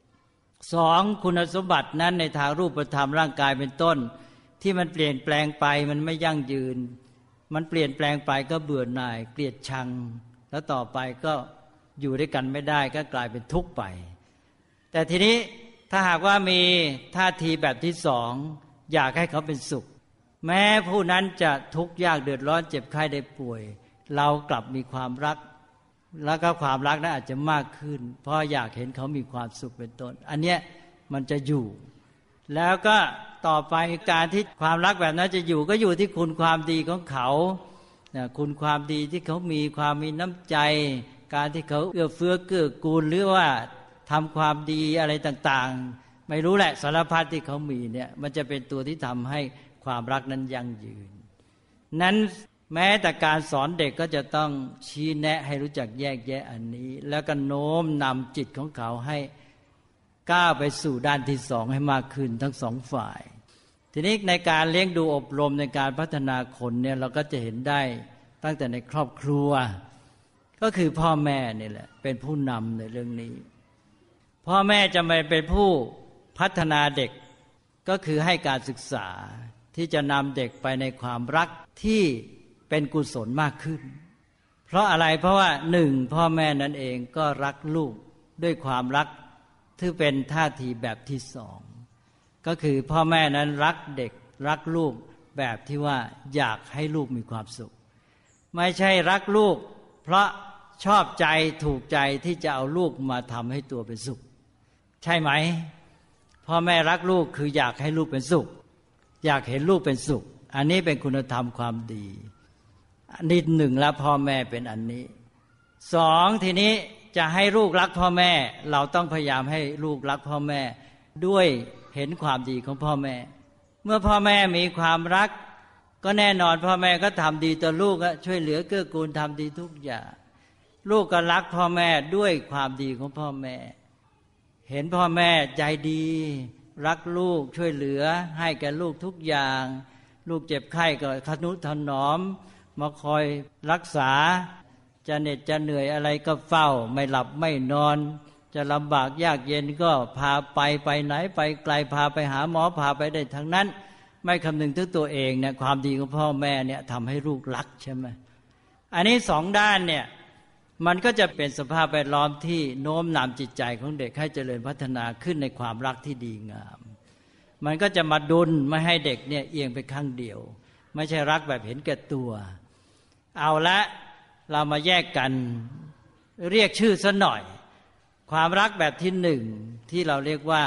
สองคุณสมบัตินั้นในทางรูปธรรมร่างกายเป็นต้น ที่มันเปลี่ยนแปลงไปมันไม่ยั่งยืน มันเปลี่ยนแปลงไปก็เบื่อหน่าย เกลียดชัง แล้วต่อไปก็อยู่ด้วยกันไม่ได้ก็กลายเป็นทุกข์ไป แต่ทีนี้ถ้าหากว่ามีท่าทีแบบที่สองอยากให้เขาเป็นสุข แม้ผู้นั้นจะทุกข์ยากเดือดร้อนเจ็บไข้ได้ป่วย เรากลับมีความรัก แล้วก็ความรักนั้นอาจจะมากขึ้น เพราะอยากเห็นเขามีความสุขเป็นต้น อันเนี้ยมันจะอยู่ แล้วก็ต่อไปการที่ความรักแบบนั้นจะอยู่ก็อยู่ที่คุณความดีของเขาคุณความดีที่เขามีความมีน้ำใจ การที่เขาเอื้อเฟื้อเกื้อกูลหรือว่าทำความดีอะไรต่างๆ ไม่รู้แหละสารพัดที่เขามีเนี่ยมันจะเป็นตัวที่ทำให้ความรักนั้นยั่งยืน นั้น แม้แต่การสอนเด็กก็จะต้องชี้แนะให้รู้จักแยกแยะอันนี้ แล้วก็โน้มนำจิตของเขาให้ก้าวไปสู่ด้านที่สองให้มากขึ้นทั้งสองฝ่าย ทีนี้ในการเลี้ยงดูอบรมในการพัฒนาคนเนี่ยเราก็จะเห็นได้ตั้งแต่ในครอบครัว ก็คือพ่อแม่นี่แหละ เป็นผู้นำในเรื่องนี้ พ่อแม่จะไม่เป็นผู้พัฒนาเด็กก็คือให้การศึกษาที่จะนำเด็กไปในความรักที่ เป็นกุศลมากขึ้น เพราะอะไรเพราะว่าหนึ่งพ่อแม่นั่นเองก็รักลูกด้วยความรักที่เป็นท่าทีแบบที่สองก็คือพ่อแม่นั้นรักเด็กรักลูกแบบที่ว่าอยากให้ลูกมีความสุข ไม่ใช่รักลูก เพราะชอบใจถูกใจที่จะเอาลูกมาทำให้ตัวเป็นสุข ใช่ไหมพ่อแม่รักลูกคืออยากให้ลูกเป็นสุข อยากเห็นลูกเป็นสุข อันนี้เป็นคุณธรรมความดี นนี้หนึ่งแล้วพ่อแม่เป็นอันนี้สองทีนี้จะให้ลูกรักพ่อแม่ เราต้องพยายามให้ลูกรักพ่อแม่ ด้วยเห็นความดีของพ่อแม่ เมื่อพ่อแม่มีความรัก ก็แน่นอนพ่อแม่ก็ทำดีต่อลูกช่วยเหลือเกื้อกูลทำดีทุกอย่างลูกก็รักพ่อแม่ด้วยความดีของพ่อแม่ เห็นพ่อแม่ใจดี รักลูกช่วยเหลือ ให้แก่ลูกทุกอย่าง ลูกเจ็บไข้ก็ทนุถนอม มาคอยรักษาจะเหน็ดจะเหนื่อยอะไรก็เฝ้า ไม่หลับไม่นอน จะลำบากยากเย็นก็พาไปไปไหนไปไกลพาไปหาหมอพาไปได้ทั้งนั้น ไม่คำนึงถึงตัวเองเนี่ยความดีของพ่อแม่เนี่ยทำให้ลูกรักใช่ไหมอันนี้สองด้านเนี่ยมันก็จะเป็นสภาพแวดล้อมที่โน้มนำจิตใจของเด็กให้เจริญพัฒนาขึ้นในความรักที่ดีงาม มันก็จะมาดุลไม่ให้เด็กเนี่ยเอียงไปข้างเดียว ไม่ใช่รักแบบเห็นแก่ตัว เอาละเรามาแยกกันเรียกชื่อซะหน่อย ความรักแบบที่หนึ่งที่เราเรียกว่า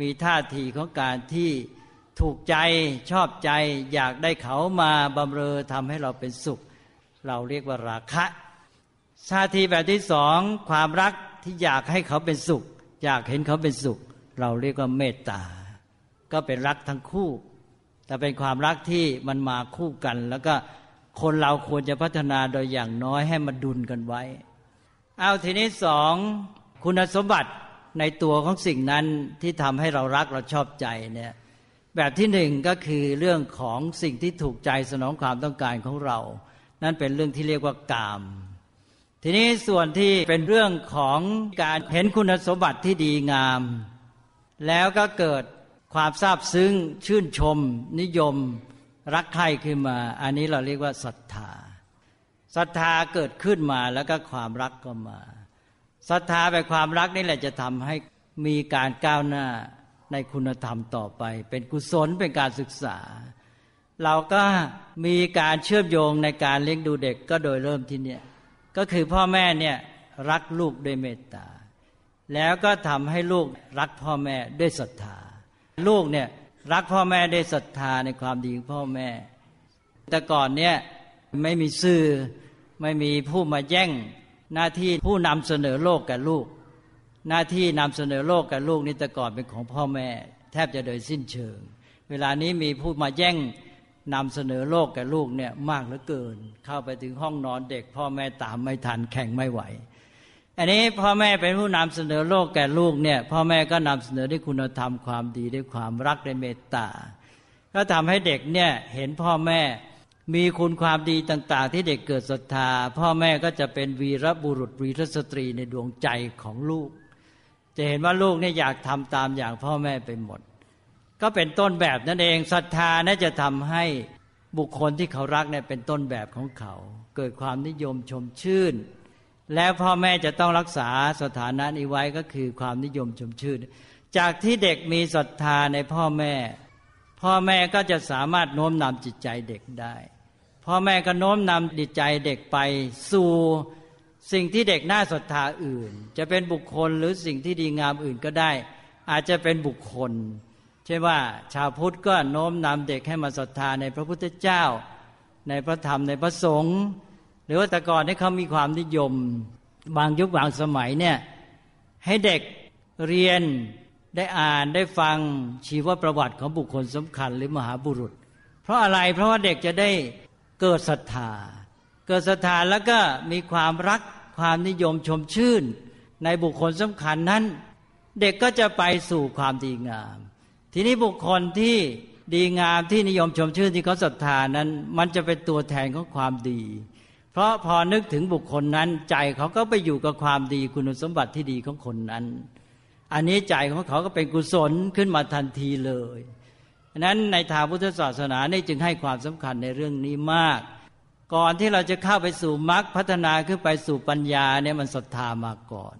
มีท่าทีของการที่ถูกใจชอบใจ อยากได้เขามาบำเรอทำให้เราเป็นสุข เราเรียกว่าราคะชาทีแบบที่สองความรักที่อยากให้เขาเป็นสุข อยากเห็นเขาเป็นสุข เราเรียกว่าเมตตา ก็เป็นรักทั้งคู่ แต่เป็นความรักที่มันมาคู่กันแล้วก็ คนเราควรจะพัฒนาโดยอย่างน้อยให้มันดุลกันไว้ เอาทีนี้สองคุณสมบัติในตัวของสิ่งนั้นที่ทำให้เรารักเราชอบใจเนี่ยแบบที่หนึ่งก็คือเรื่องของสิ่งที่ถูกใจสนองความต้องการของเรา นั่นเป็นเรื่องที่เรียกว่ากาม ทีนี้ส่วนที่เป็นเรื่องของการเห็นคุณสมบัติที่ดีงาม แล้วก็เกิดความซาบซึ้งชื่นชม นิยม รักใครขึ้นมา อันนี้เราเรียกว่าศรัทธาศรัทธาเกิดขึ้นมาแล้วก็ความรักก็มาศรัทธาไปความรักนี่แหละจะทำให้มีการก้าวหน้าในคุณธรรมต่อไป เป็นกุศลเป็นการศึกษา เราก็มีการเชื่อมโยงในการเลี้ยงดูเด็กก็โดยเริ่มที่เนี่ยก็คือพ่อแม่เนี่ยรักลูกด้วยเมตตา แล้วก็ทำให้ลูกรักพ่อแม่ด้วยศรัทธา ลูกเนี่ย รักพ่อแม่ได้ศรัทธาในความดีของพ่อแม่ แต่ก่อนเนี่ยไม่มีสื่อไม่มีผู้มาแย่งหน้าที่ผู้นำเสนอโลกกับลูก หน้าที่นำเสนอโลกกับลูกนี่แต่ก่อนเป็นของพ่อแม่ แทบจะโดยสิ้นเชิง เวลานี้มีผู้มาแย่งนำเสนอโลกกับลูกเนี่ยมากเหลือเกิน เข้าไปถึงห้องนอนเด็ก พ่อแม่ตามไม่ทันแข่งไม่ไหว อันนี้พ่อแม่เป็นผู้นำเสนอโลกแก่ลูกเนี่ยพ่อแม่ก็นำเสนอด้วยคุณธรรมความดีด้วยความรักด้วยเมตตา ก็ทำให้เด็กเนี่ยเห็นพ่อแม่มีคุณความดีต่าง ๆ ที่เด็กเกิดศรัทธา พ่อแม่ก็จะเป็นวีรบุรุษวีรสตรีในดวงใจของลูก จะเห็นว่าลูกเนี่ยอยากทำตามอย่างพ่อแม่ไปหมด ก็เป็นต้นแบบนั่นเองศรัทธาน่าจะทำให้บุคคลที่เขารักเนี่ยเป็นต้นแบบของเขา เกิดความนิยมชมชื่น แล้วพ่อแม่จะต้องรักษาสถานะนี้ไว้ก็คือความนิยมชมชื่น จากที่เด็กมีศรัทธาในพ่อแม่ พ่อแม่ก็จะสามารถโน้มนำจิตใจเด็กได้ พ่อแม่ก็โน้มนำดิจใจเด็กไปสู่สิ่งที่เด็กน่าศรัทธาอื่น จะเป็นบุคคลหรือสิ่งที่ดีงามอื่นก็ได้ อาจจะเป็นบุคคล เช่นว่าชาวพุทธก็โน้มนำเด็กให้มาศรัทธาในพระพุทธเจ้า ในพระธรรมในพระสงฆ์ หรือว่าแต่ก่อนที่เขามีความนิยม บางยุคบางสมัยเนี่ยให้เด็กเรียนได้อ่านได้ฟังชีวประวัติของบุคคลสำคัญหรือมหาบุรุษ เพราะอะไรเพราะว่าเด็กจะได้เกิดศรัทธา เกิดศรัทธาแล้วก็มีความรักความนิยมชมชื่น ในบุคคลสำคัญนั้น เด็กก็จะไปสู่ความดีงาม ทีนี้บุคคลที่ดีงามที่นิยมชมชื่นที่เขาศรัทธานั้น มันจะเป็นตัวแทนของความดี เพราะพอนึกถึงบุคคลนั้น ใจเขาก็ไปอยู่กับความดีคุณสมบัติที่ดีของคนนั้น อันนี้ใจของเขาก็เป็นกุศลขึ้นมาทันทีเลยนั้นในทางพุทธศาสนานี่จึงให้ความสำคัญในเรื่องนี้มาก ก่อนที่เราจะเข้าไปสู่มรรคพัฒนาขึ้นไปสู่ปัญญาเนี่ยมันศรัทธามาก่อน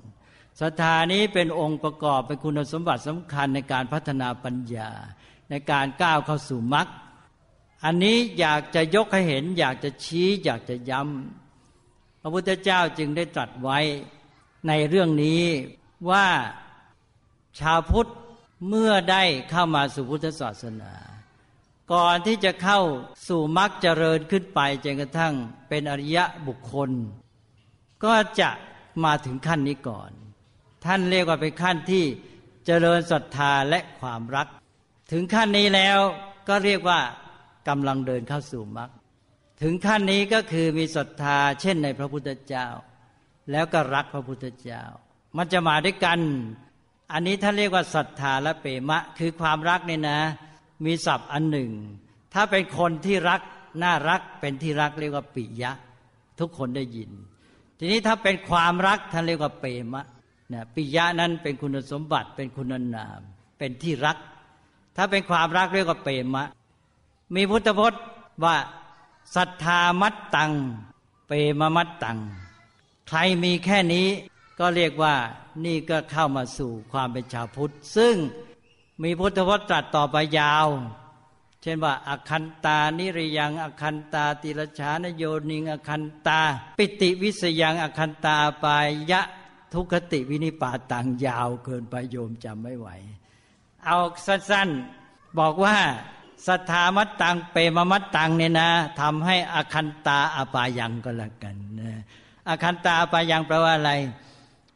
ศรัทธานี้เป็นองค์ประกอบเป็นคุณสมบัติสำคัญในการพัฒนาปัญญา ในการก้าวเข้าสู่มรรค อันนี้อยากจะยกให้เห็น อยากจะชี้อยากจะย้ำพระพุทธเจ้าจึงได้ตรัสไว้ในเรื่องนี้ว่าชาวพุทธเมื่อได้เข้ามาสู่พุทธศาสนา ก่อนที่จะเข้าสู่มรรคเจริญขึ้นไปจนกระทั่งเป็นอริยะบุคคล ก็จะมาถึงขั้นนี้ก่อน ท่านเรียกว่าเป็นขั้นที่เจริญศรัทธาและความรัก ถึงขั้นนี้แล้วก็เรียกว่า กำลังเดินเข้าสู่มรรคถึงขั้นนี้ก็คือมีศรัทธา เช่นในพระพุทธเจ้า แล้วก็รักพระพุทธเจ้า มันจะมาด้วยกัน อันนี้ท่านเรียกว่าศรัทธาและเปมะ คือความรักเนี่ยนะ มีศัพท์อันหนึ่ง ถ้าเป็นคนที่รักน่ารักเป็นที่รักเรียกว่าปิยะ ทุกคนได้ยิน ทีนี้ถ้าเป็นความรักท่านเรียกว่าเปมะนะปิยะนั้นเป็นคุณสมบัติเป็นคุณนาม เป็นที่รัก ถ้าเป็นความรักเรียกว่าเปมะ มีพุทธพจน์ว่าศรัทธามัตตัง เปมมัตตัง ใครมีแค่นี้ก็เรียกว่านี่ก็เข้ามาสู่ความเป็นชาวพุทธ ซึ่งมีพุทธวจน์ตรัสต่อไปยาว เช่นว่าอคันตานิริยัง อคันตาติรชานโยนิง อคันตา ปิติวิสยัง อคันตาปายะทุกขติวินิปาตังยาวเกินไปโยมจำไม่ไหว เอาสั้นๆ บอกว่า ศรัทธามัตตังเปมมัตตังเนี่ยนะทำให้อคันตาอปายังก็แล้วกันนะอคันตาอปายังแปลว่าอะไร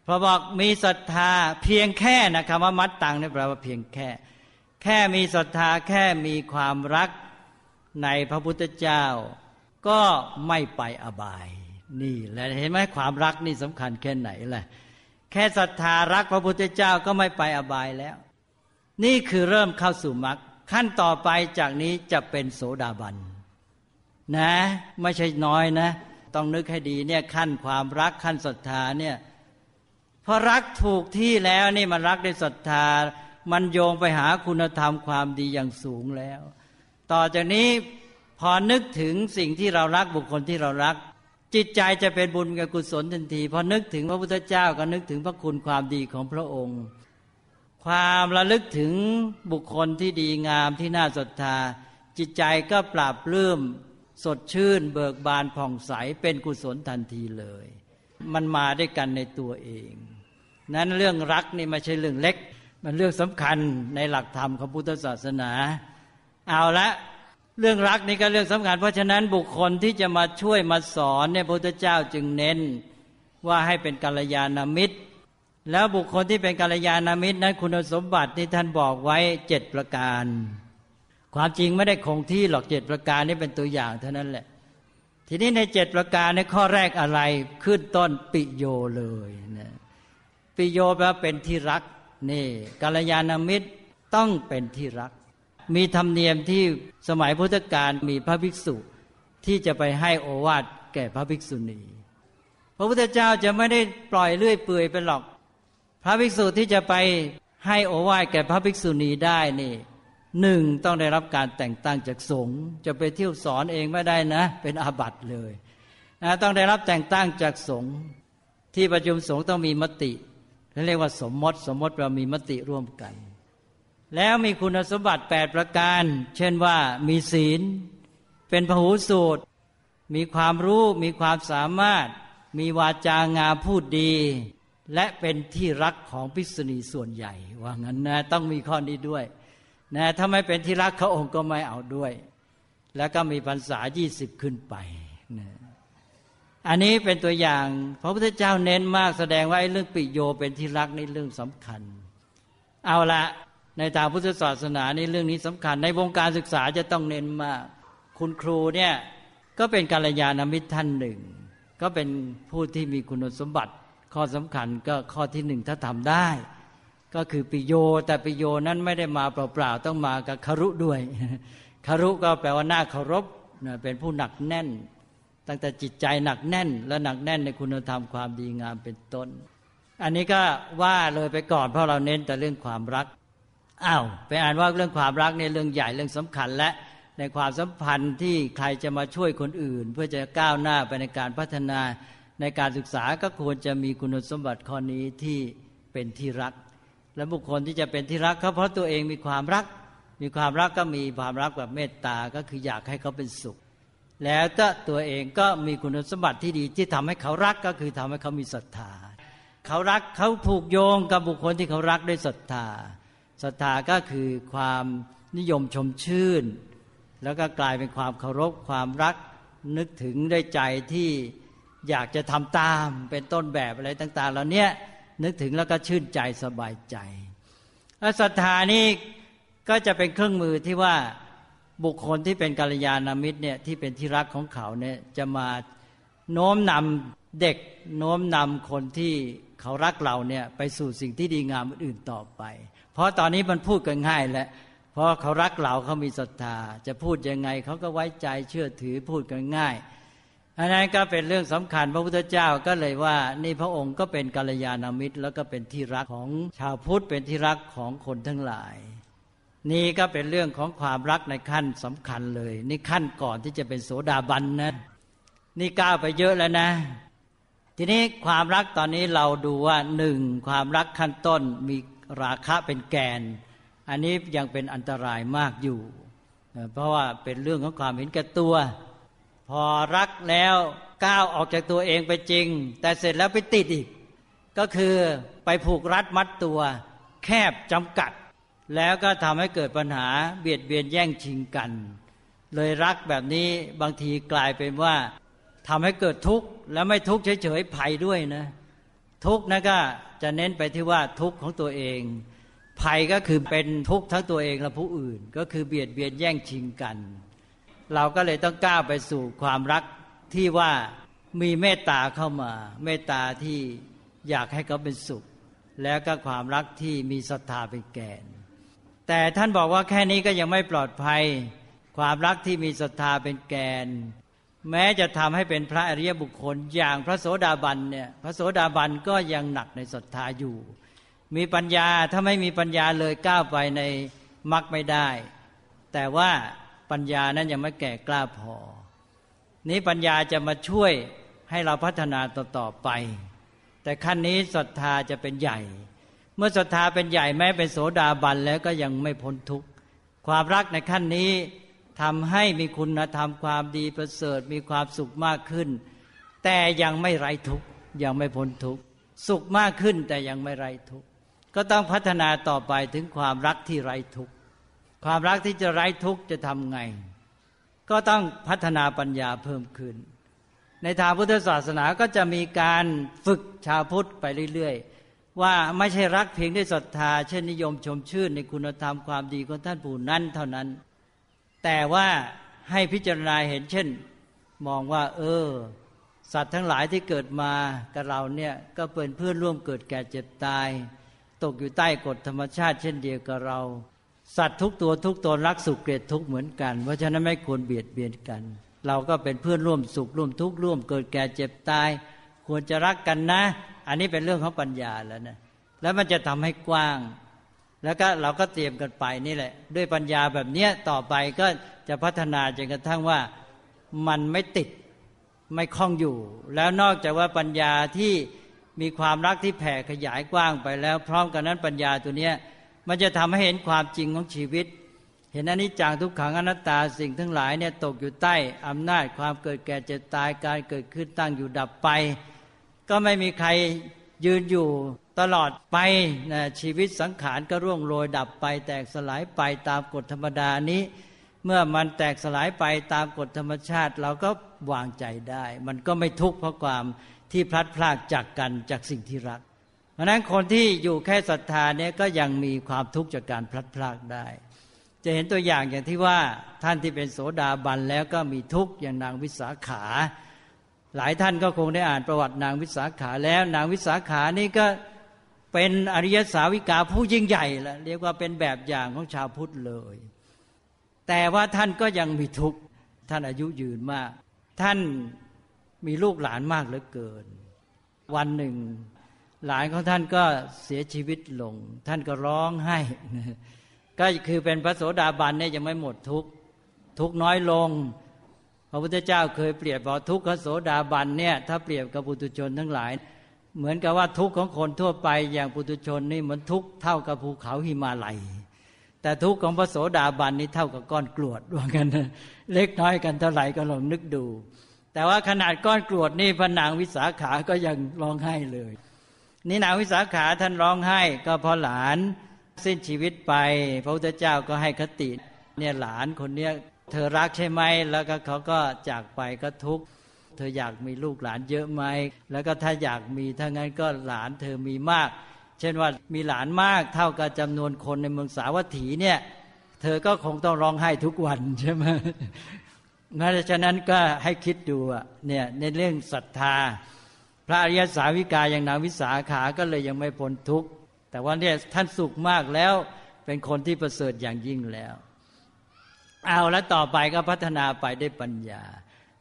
พอบอกมีศรัทธาเพียงแค่นะคำว่ามัตตังนี่แปลว่าเพียงแค่ แค่มีศรัทธาแค่มีความรักในพระพุทธเจ้า ก็ไม่ไปอบาย นี่แหละเห็นไหมความรักนี่สำคัญแค่ไหนแหละแค่ศรัทธารักพระพุทธเจ้าก็ไม่ไปอบายแล้ว นี่คือเริ่มเข้าสู่มรรค ขั้นต่อไปจากนี้จะเป็นโสดาบันนะ ไม่ใช่น้อยนะ ต้องนึกให้ดีเนี่ยขั้นความรักขั้นศรัทธาเนี่ยพอรักถูกที่แล้วนี่มันรักด้วยศรัทธา มันโยงไปหาคุณธรรมความดีอย่างสูงแล้ว ต่อจากนี้พอนึกถึงสิ่งที่เรารักบุคคลที่เรารัก จิตใจจะเป็นบุญกับกุศลทันที พอนึกถึงพระพุทธเจ้าก็นึกถึงพระคุณความดีของพระองค์ ความระลึกถึงบุคคลที่ดีงามที่น่าศรัทธา จิตใจก็ปราบเลื่มสดชื่น เบิกบานผ่องใสเป็นกุศลทันทีเลย มันมาด้วยกันในตัวเอง นั้นเรื่องรักนี่ไม่ใช่เรื่องเล็ก มันเรื่องสำคัญในหลักธรรมของพุทธศาสนา เอาละเรื่องรักนี่ก็เรื่องสำคัญ เพราะฉะนั้นบุคคลที่จะมาช่วยมาสอนเนี่ยพระพุทธเจ้าจึงเน้นว่าให้เป็นกัลยาณมิตร แล้วบุคคลที่เป็นกัลยาณมิตรนั้นคุณสมบัติที่ท่านบอกไว้เจ็ดประการ ความจริงไม่ได้คงที่หรอกเจ็ดประการนี้เป็นตัวอย่างเท่านั้นแหละ ทีนี้ในเจ็ดประการในข้อแรกอะไรขึ้นต้นปิโยเลยนะปิโยแปลว่าเป็นที่รักนี่กัลยาณมิตรต้องเป็นที่รัก มีธรรมเนียมที่สมัยพุทธกาลมีพระภิกษุที่จะไปให้โอวาทแก่พระภิกษุณี พระพุทธเจ้าจะไม่ได้ปล่อยเลื่อยเปื่อยไปหรอก พระภิกษุที่จะไปให้โอวาทแก่พระภิกษุณีได้นี่หนึ่งต้องได้รับการแต่งตั้งจากสงฆ์จะไปเที่ยวสอนเองไม่ได้นะ เป็นอาบัติเลยนะต้องได้รับแต่งตั้งจากสงฆ์ที่ประชุมสงฆ์ต้องมีมติเรียกว่าสมมติ สมมติเรามีมติร่วมกัน แล้วมีคุณสมบัติ 8 ประการ เช่นว่ามีศีล เป็นพหูสูตร มีความรู้มีความสามารถ มีวาจางาพูดดี และเป็นที่รักของภิษณีส่วนใหญ่ ว่างั้นนะต้องมีข้อนี้ด้วยนะถ้าไม่เป็นที่รักเขาองค์ก็ไม่เอาด้วย แล้วก็มีพรรษายี่สิบขึ้นไปนะอันนี้เป็นตัวอย่างพระพุทธเจ้าเน้นมากแสดงว่าเรื่องปิโยเป็นที่รักในเรื่องสำคัญ เอาละในทางพุทธศาสนาในเรื่องนี้สำคัญ ในวงการศึกษาจะต้องเน้นมาก คุณครูเนี่ยก็เป็นกัลยาณมิตรท่านหนึ่ง ก็เป็นผู้ที่มีคุณสมบัติ ข้อสำคัญก็ข้อที่หนึ่งถ้าทำได้ ก็คือปิโย แต่ปิโยนั้นไม่ได้มาเปล่าๆต้องมากับคารุด้วยคารุก็แปลว่าหน่าเคารพเป็นผู้หนักแน่น ตั้งแต่จิตใจหนักแน่น และหนักแน่นในคุณธรรมความดีงามเป็นต้น อันนี้ก็ว่าเลยไปก่อนเพราะเราเน้นแต่เรื่องความรักอ้าวไปอ่านว่าเรื่องความรักในเรื่องใหญ่เรื่องสำคัญและในความสัมพันธ์ที่ใครจะมาช่วยคนอื่น เพื่อจะก้าวหน้าไปในการพัฒนา ในการศึกษาก็ควรจะมีคุณสมบัติข้อนี้ที่เป็นที่รัก และบุคคลที่จะเป็นที่รักเขาเพราะตัวเองมีความรัก มีความรักก็มีความรักแบบเมตตาก็คืออยากให้เขาเป็นสุข แล้วก็ตัวเองก็มีคุณสมบัติที่ดีที่ทำให้เขารักก็คือทำให้เขามีศรัทธาเขารักเขาผูกโยงกับบุคคลที่เขารักด้วยศรัทธาศรัทธาก็คือความนิยมชมชื่น แล้วก็กลายเป็นความเคารพความรักนึกถึงได้ใจที่ อยากจะทำตามเป็นต้นแบบอะไรต่าง ๆ เหล่านี้นึกถึงแล้วก็ชื่นใจสบายใจและศรัทธานี้ก็จะเป็นเครื่องมือที่ว่าบุคคลที่เป็นกัลยาณมิตรเนี่ยที่เป็นที่รักของเขาเนี่ยจะมาโน้มนำเด็กโน้มนำคนที่เขารักเราเนี่ยไปสู่สิ่งที่ดีงามอื่นต่อไป เพราะตอนนี้มันพูดกันง่ายแล้วเพราะเขารักเราเขามีศรัทธา จะพูดยังไงเขาก็ไว้ใจเชื่อถือพูดกันง่าย อันนั้นก็เป็นเรื่องสำคัญพระพุทธเจ้าก็เลยว่า นี่พระองค์ก็เป็นกัลยาณมิตร แล้วก็เป็นที่รักของชาวพุทธเป็นที่รักของคนทั้งหลาย นี่ก็เป็นเรื่องของความรักในขั้นสำคัญเลย นี่ขั้นก่อนที่จะเป็นโสดาบันนะนี่ก้าวไปเยอะแล้วนะ ทีนี้ความรักตอนนี้เราดูว่าหนึ่งความรักขั้นต้นมีราคะเป็นแกน อันนี้ยังเป็นอันตรายมากอยู่ เพราะว่าเป็นเรื่องของความเห็นแก่ตัว พอรักแล้วก้าวออกจากตัวเองไปจริง แต่เสร็จแล้วไปติดอีก ก็คือไปผูกรัดมัดตัว แคบจำกัด แล้วก็ทำให้เกิดปัญหาเบียดเบียนแย่งชิงกัน เลยรักแบบนี้บางทีกลายเป็นว่าทำให้เกิดทุกข์แล้วไม่ทุกข์เฉยๆภัยด้วยนะ ทุกข์นะก็จะเน้นไปที่ว่าทุกข์ของตัวเอง ภัยก็คือเป็นทุกข์ทั้งตัวเองและผู้อื่น ก็คือเบียดเบียนแย่งชิงกัน เราก็เลยต้องก้าวไปสู่ความรักที่ว่ามีเมตตาเข้ามา เมตตาที่อยากให้เขาเป็นสุข แล้วก็ความรักที่มีศรัทธาเป็นแกน แต่ท่านบอกว่าแค่นี้ก็ยังไม่ปลอดภัย ความรักที่มีศรัทธาเป็นแกน แม้จะทำให้เป็นพระอริยบุคคล อย่างพระโสดาบันเนี่ยพระโสดาบันก็ยังหนักในศรัทธาอยู่ มีปัญญาถ้าไม่มีปัญญาเลยก้าวไปในมรรคไม่ได้ แต่ว่า ปัญญานั้นยังไม่แก่กล้าพอ นี้ปัญญาจะมาช่วยให้เราพัฒนาต่อๆไป แต่ขั้นนี้ศรัทธาจะเป็นใหญ่ เมื่อศรัทธาเป็นใหญ่แม้เป็นโสดาบันแล้วก็ยังไม่พ้นทุกข์ความรักในขั้นนี้ทำให้มีคุณธรรมความดีประเสริฐมีความสุขมากขึ้น แต่ยังไม่ไร้ทุกข์ยังไม่พ้นทุกข์สุขมากขึ้นแต่ยังไม่ไร้ทุกข์ก็ต้องพัฒนาต่อไปถึงความรักที่ไร้ทุกข์ ความรักที่จะไร้ทุกข์จะทำไง ก็ต้องพัฒนาปัญญาเพิ่มขึ้น ในทางพุทธศาสนาก็จะมีการฝึกชาวพุทธไปเรื่อยๆ ว่าไม่ใช่รักเพียงด้วยศรัทธา เช่นนิยมชมชื่นในคุณธรรมความดีของท่านผู้นั้นเท่านั้น แต่ว่าให้พิจารณาเห็นเช่น มองว่า เออ สัตว์ทั้งหลายที่เกิดมากับเราเนี่ยก็เป็นเพื่อนร่วมเกิดแก่เจ็บตาย ตกอยู่ใต้กฎธรรมชาติ เช่นเดียวกับเรา สัตว์ทุกตัวทุกตนรักสุขเกลียดทุกเหมือนกัน เพราะฉะนั้นไม่ควรเบียดเบียนกัน เราก็เป็นเพื่อนร่วมสุขร่วมทุกข์ร่วมเกิดแก่เจ็บตาย ควรจะรักกันนะ อันนี้เป็นเรื่องของปัญญาแล้วนะแล้วมันจะทำให้กว้าง แล้วก็เราก็เตรียมกันไปนี่แหละ ด้วยปัญญาแบบเนี้ยต่อไปก็จะพัฒนาจนกระทั่งว่ามันไม่ติดไม่คล้องอยู่ แล้วนอกจากว่าปัญญาที่มีความรักที่แผ่ขยายกว้างไปแล้ว พร้อมกันนั้นปัญญาตัวเนี้ย มันจะทำให้เห็นความจริงของชีวิต เห็นอนิจจังทุกขังอนัตตาสิ่งทั้งหลายเนี่ยตกอยู่ใต้อำนาจความเกิดแก่เจ็บตายการเกิดขึ้นตั้งอยู่ดับไป ก็ไม่มีใครยืนอยู่ตลอดไปนะชีวิตสังขารก็ร่วงโรยดับไป แตกสลายไปตามกฎธรรมดานี้ เมื่อมันแตกสลายไปตามกฎธรรมชาติเราก็วางใจได้ มันก็ไม่ทุกข์เพราะความที่พลัดพรากจากกันจากสิ่งที่รัก ราะนั้นคนที่อยู่แค่ศรัทธาเนี่ยก็ยังมีความทุกข์จากการพลัดพรากได้ จะเห็นตัวอย่างอย่างที่ว่าท่านที่เป็นโสดาบันแล้วก็มีทุกข์อย่างนางวิสาขา หลายท่านก็คงได้อ่านประวัตินางวิสาขาแล้วนางวิสาขานี่ก็เป็นอริยสาวิกาผู้ยิ่งใหญ่ละเรียกว่าเป็นแบบอย่างของชาวพุทธเลย แต่ว่าท่านก็ยังมีทุกข์ท่านอายุยืนมาก ท่านมีลูกหลานมากเหลือเกิน วันหนึ่ง หลานของท่านก็เสียชีวิตลง ท่านก็ร้องไห้ ก็คือเป็นพระโสดาบันเนี่ยยังไม่หมดทุกข์ทุกข์น้อยลง พระพุทธเจ้าเคยเปรียบบอกทุกขโสดาบันเนี่ยถ้าเปรียบกับปุถุชนทั้งหลาย เหมือนกับว่าทุกข์ของคนทั่วไปอย่างปุถุชนนี่เหมือนทุกข์เท่ากับภูเขาหิมาลัย แต่ทุกข์ของพระโสดาบันนี่เท่ากับก้อนกรวดว่ากันเล็กน้อยกันเท่าไหร่ก็ลองนึกดู แต่ว่าขนาดก้อนกรวดนี่พระนางวิสาขาก็ยังร้องไห้เลย นี่นางวิสาขาท่านร้องไห้ก็พราะหลานสิ้นชีวิตไป พระพุทธเจ้าก็ให้คติ เนี่ยหลานคนเนี้ยเธอรักใช่ไหมแล้วก็เขาก็จากไปก็ทุกข์เธออยากมีลูกหลานเยอะไหมแล้วก็ถ้าอยากมีถ้างั้นก็หลานเธอมีมาก เช่นว่ามีหลานมากเท่ากับจำนวนคนในเมืองสาวัตถีเนี่ย เธอก็คงต้องร้องไห้ทุกวันใช่ไหมเพราะฉะนั้นก็ให้คิดดูเนี่ยในเรื่องศรัทธา ระอริยสาวิกาอย่างนางวิสาขาก็เลยยังไม่พ้นทุกข์แต่ว่าเนี่ยท่านสุขมากแล้วเป็นคนที่ประเสริฐอย่างยิ่งแล้ว เอาแล้วต่อไปก็พัฒนาไปได้ปัญญา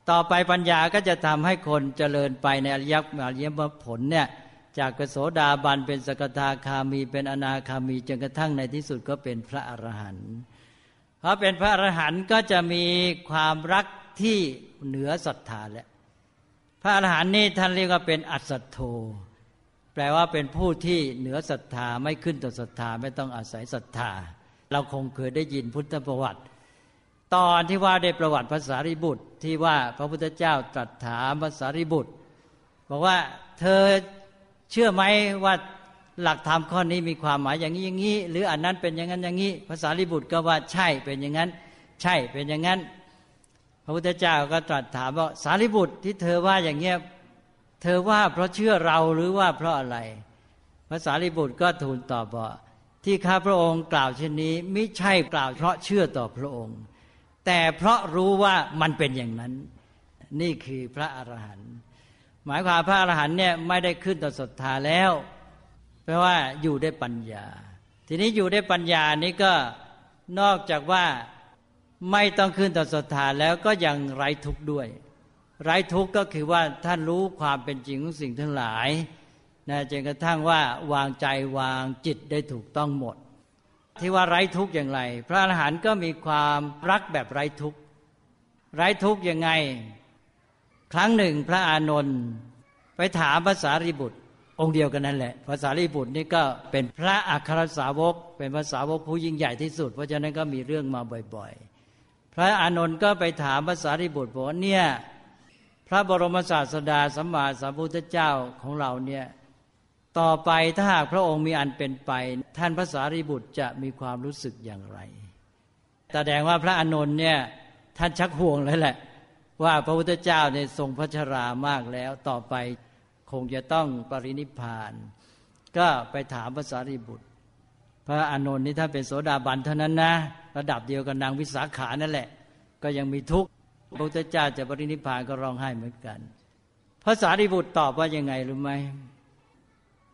ต่อไปปัญญาก็จะทำให้คนเจริญไปในอริยมรรคยผลเนี่ยจากกโสดาบันเป็นสกทาคามีเป็นอนาคามีจนกระทั่งในที่สุดก็เป็นพระอรหันต์เพราะเป็นพระอรหันต์ก็จะมีความรักที่เหนือศรัทธาแล้ว พระอรหันต์นี่ท่านเรียกว่าเป็นอัศโธแปลว่าเป็นผู้ที่เหนือศรัทธาไม่ขึ้นต่อศรัทธาไม่ต้องอาศัยศรัทธา เราคงเคยได้ยินพุทธประวัติ ตอนที่ว่าได้ประวัติภาษาริบุตรที่ว่าพระพุทธเจ้าตรัสถามภาษาริบุตร บอกว่าเธอเชื่อไหมว่าหลักธรรมข้อนี้มีความหมายอย่างนี้อย่างนี้ หรืออันนั้นเป็นอย่างนั้นอย่างนี้ภาษาลิบุตรก็ว่าใช่เป็นอย่างนั้น ใช่เป็นอย่างนั้น ระพุทธเจ้าก็ตรัสถามว่าสารีบุตรที่เธอว่าอย่างเงี้ยเธอว่าเพราะเชื่อเราหรือว่าเพราะอะไรภาษาลิบุตรก็ทูลตอบว่าที่ข้าพระองค์กล่าวเช่นนี้ไม่ใช่กล่าวเพราะเชื่อต่อพระองค์ แต่เพราะรู้ว่ามันเป็นอย่างนั้น นี่คือพระอรหันต์หมายความพระอรหันต์เนี่ยไม่ได้ขึ้นต่อศรัทธาแล้วแปลว่าอยู่ได้ปัญญา ทีนี้อยู่ได้ปัญญานี้ก็นอกจากว่า ไม่ต้องขึ้นต่อศรัทธาแล้วก็ยังไร้ทุกข์ด้วย ไร้ทุกข์ก็คือว่าท่านรู้ความเป็นจริงของสิ่งทั้งหลายนะจนกระทั่งว่าวางใจวางจิตได้ถูกต้องหมด ที่ว่าไร้ทุกข์อย่างไร พระอรหันต์ก็มีความรักแบบไร้ทุกข์ไร้ทุกข์ยังไง ครั้งหนึ่งพระอานนท์ไปถามภาษาริบุตรองค์เดียวกันนั่นแหละภาษาริบุตรนี่ก็เป็นพระอัครสาวก เป็นภาษาวกผู้ยิ่งใหญ่ที่สุด เพราะฉะนั้นก็มีเรื่องมาบ่อยๆ ระอานนท์ก็ไปถามภาษาริบุตรบอกว่าเนี่ย พระบรมศาสดาสัมมาสัมพุทธเจ้าของเราเนี่ยต่อไปถ้าหากพระองค์มีอันเป็นไป ท่านพระสารีบุตรจะมีความรู้สึกอย่างไรแสดงว่าพระอานนท์เนี่ยท่านชักห่วงเลยแหละ ว่าพระพุทธเจ้าเนี่ยทรงพระชรามากแล้ว ต่อไปคงจะต้องปรินิพาน ก็ไปถามพระสารีบุตร พระอานนท์นี่ถ้าเป็นโสดาบันเท่านั้นนะ ระดับเดียวกับนางวิสาขานั่นแหละ ก็ยังมีทุกข์พระพุทธเจ้าจะปรินิพานก็ร้องไห้เหมือนกันพระสารีบุตรตอบว่ายังไงรู้ไหม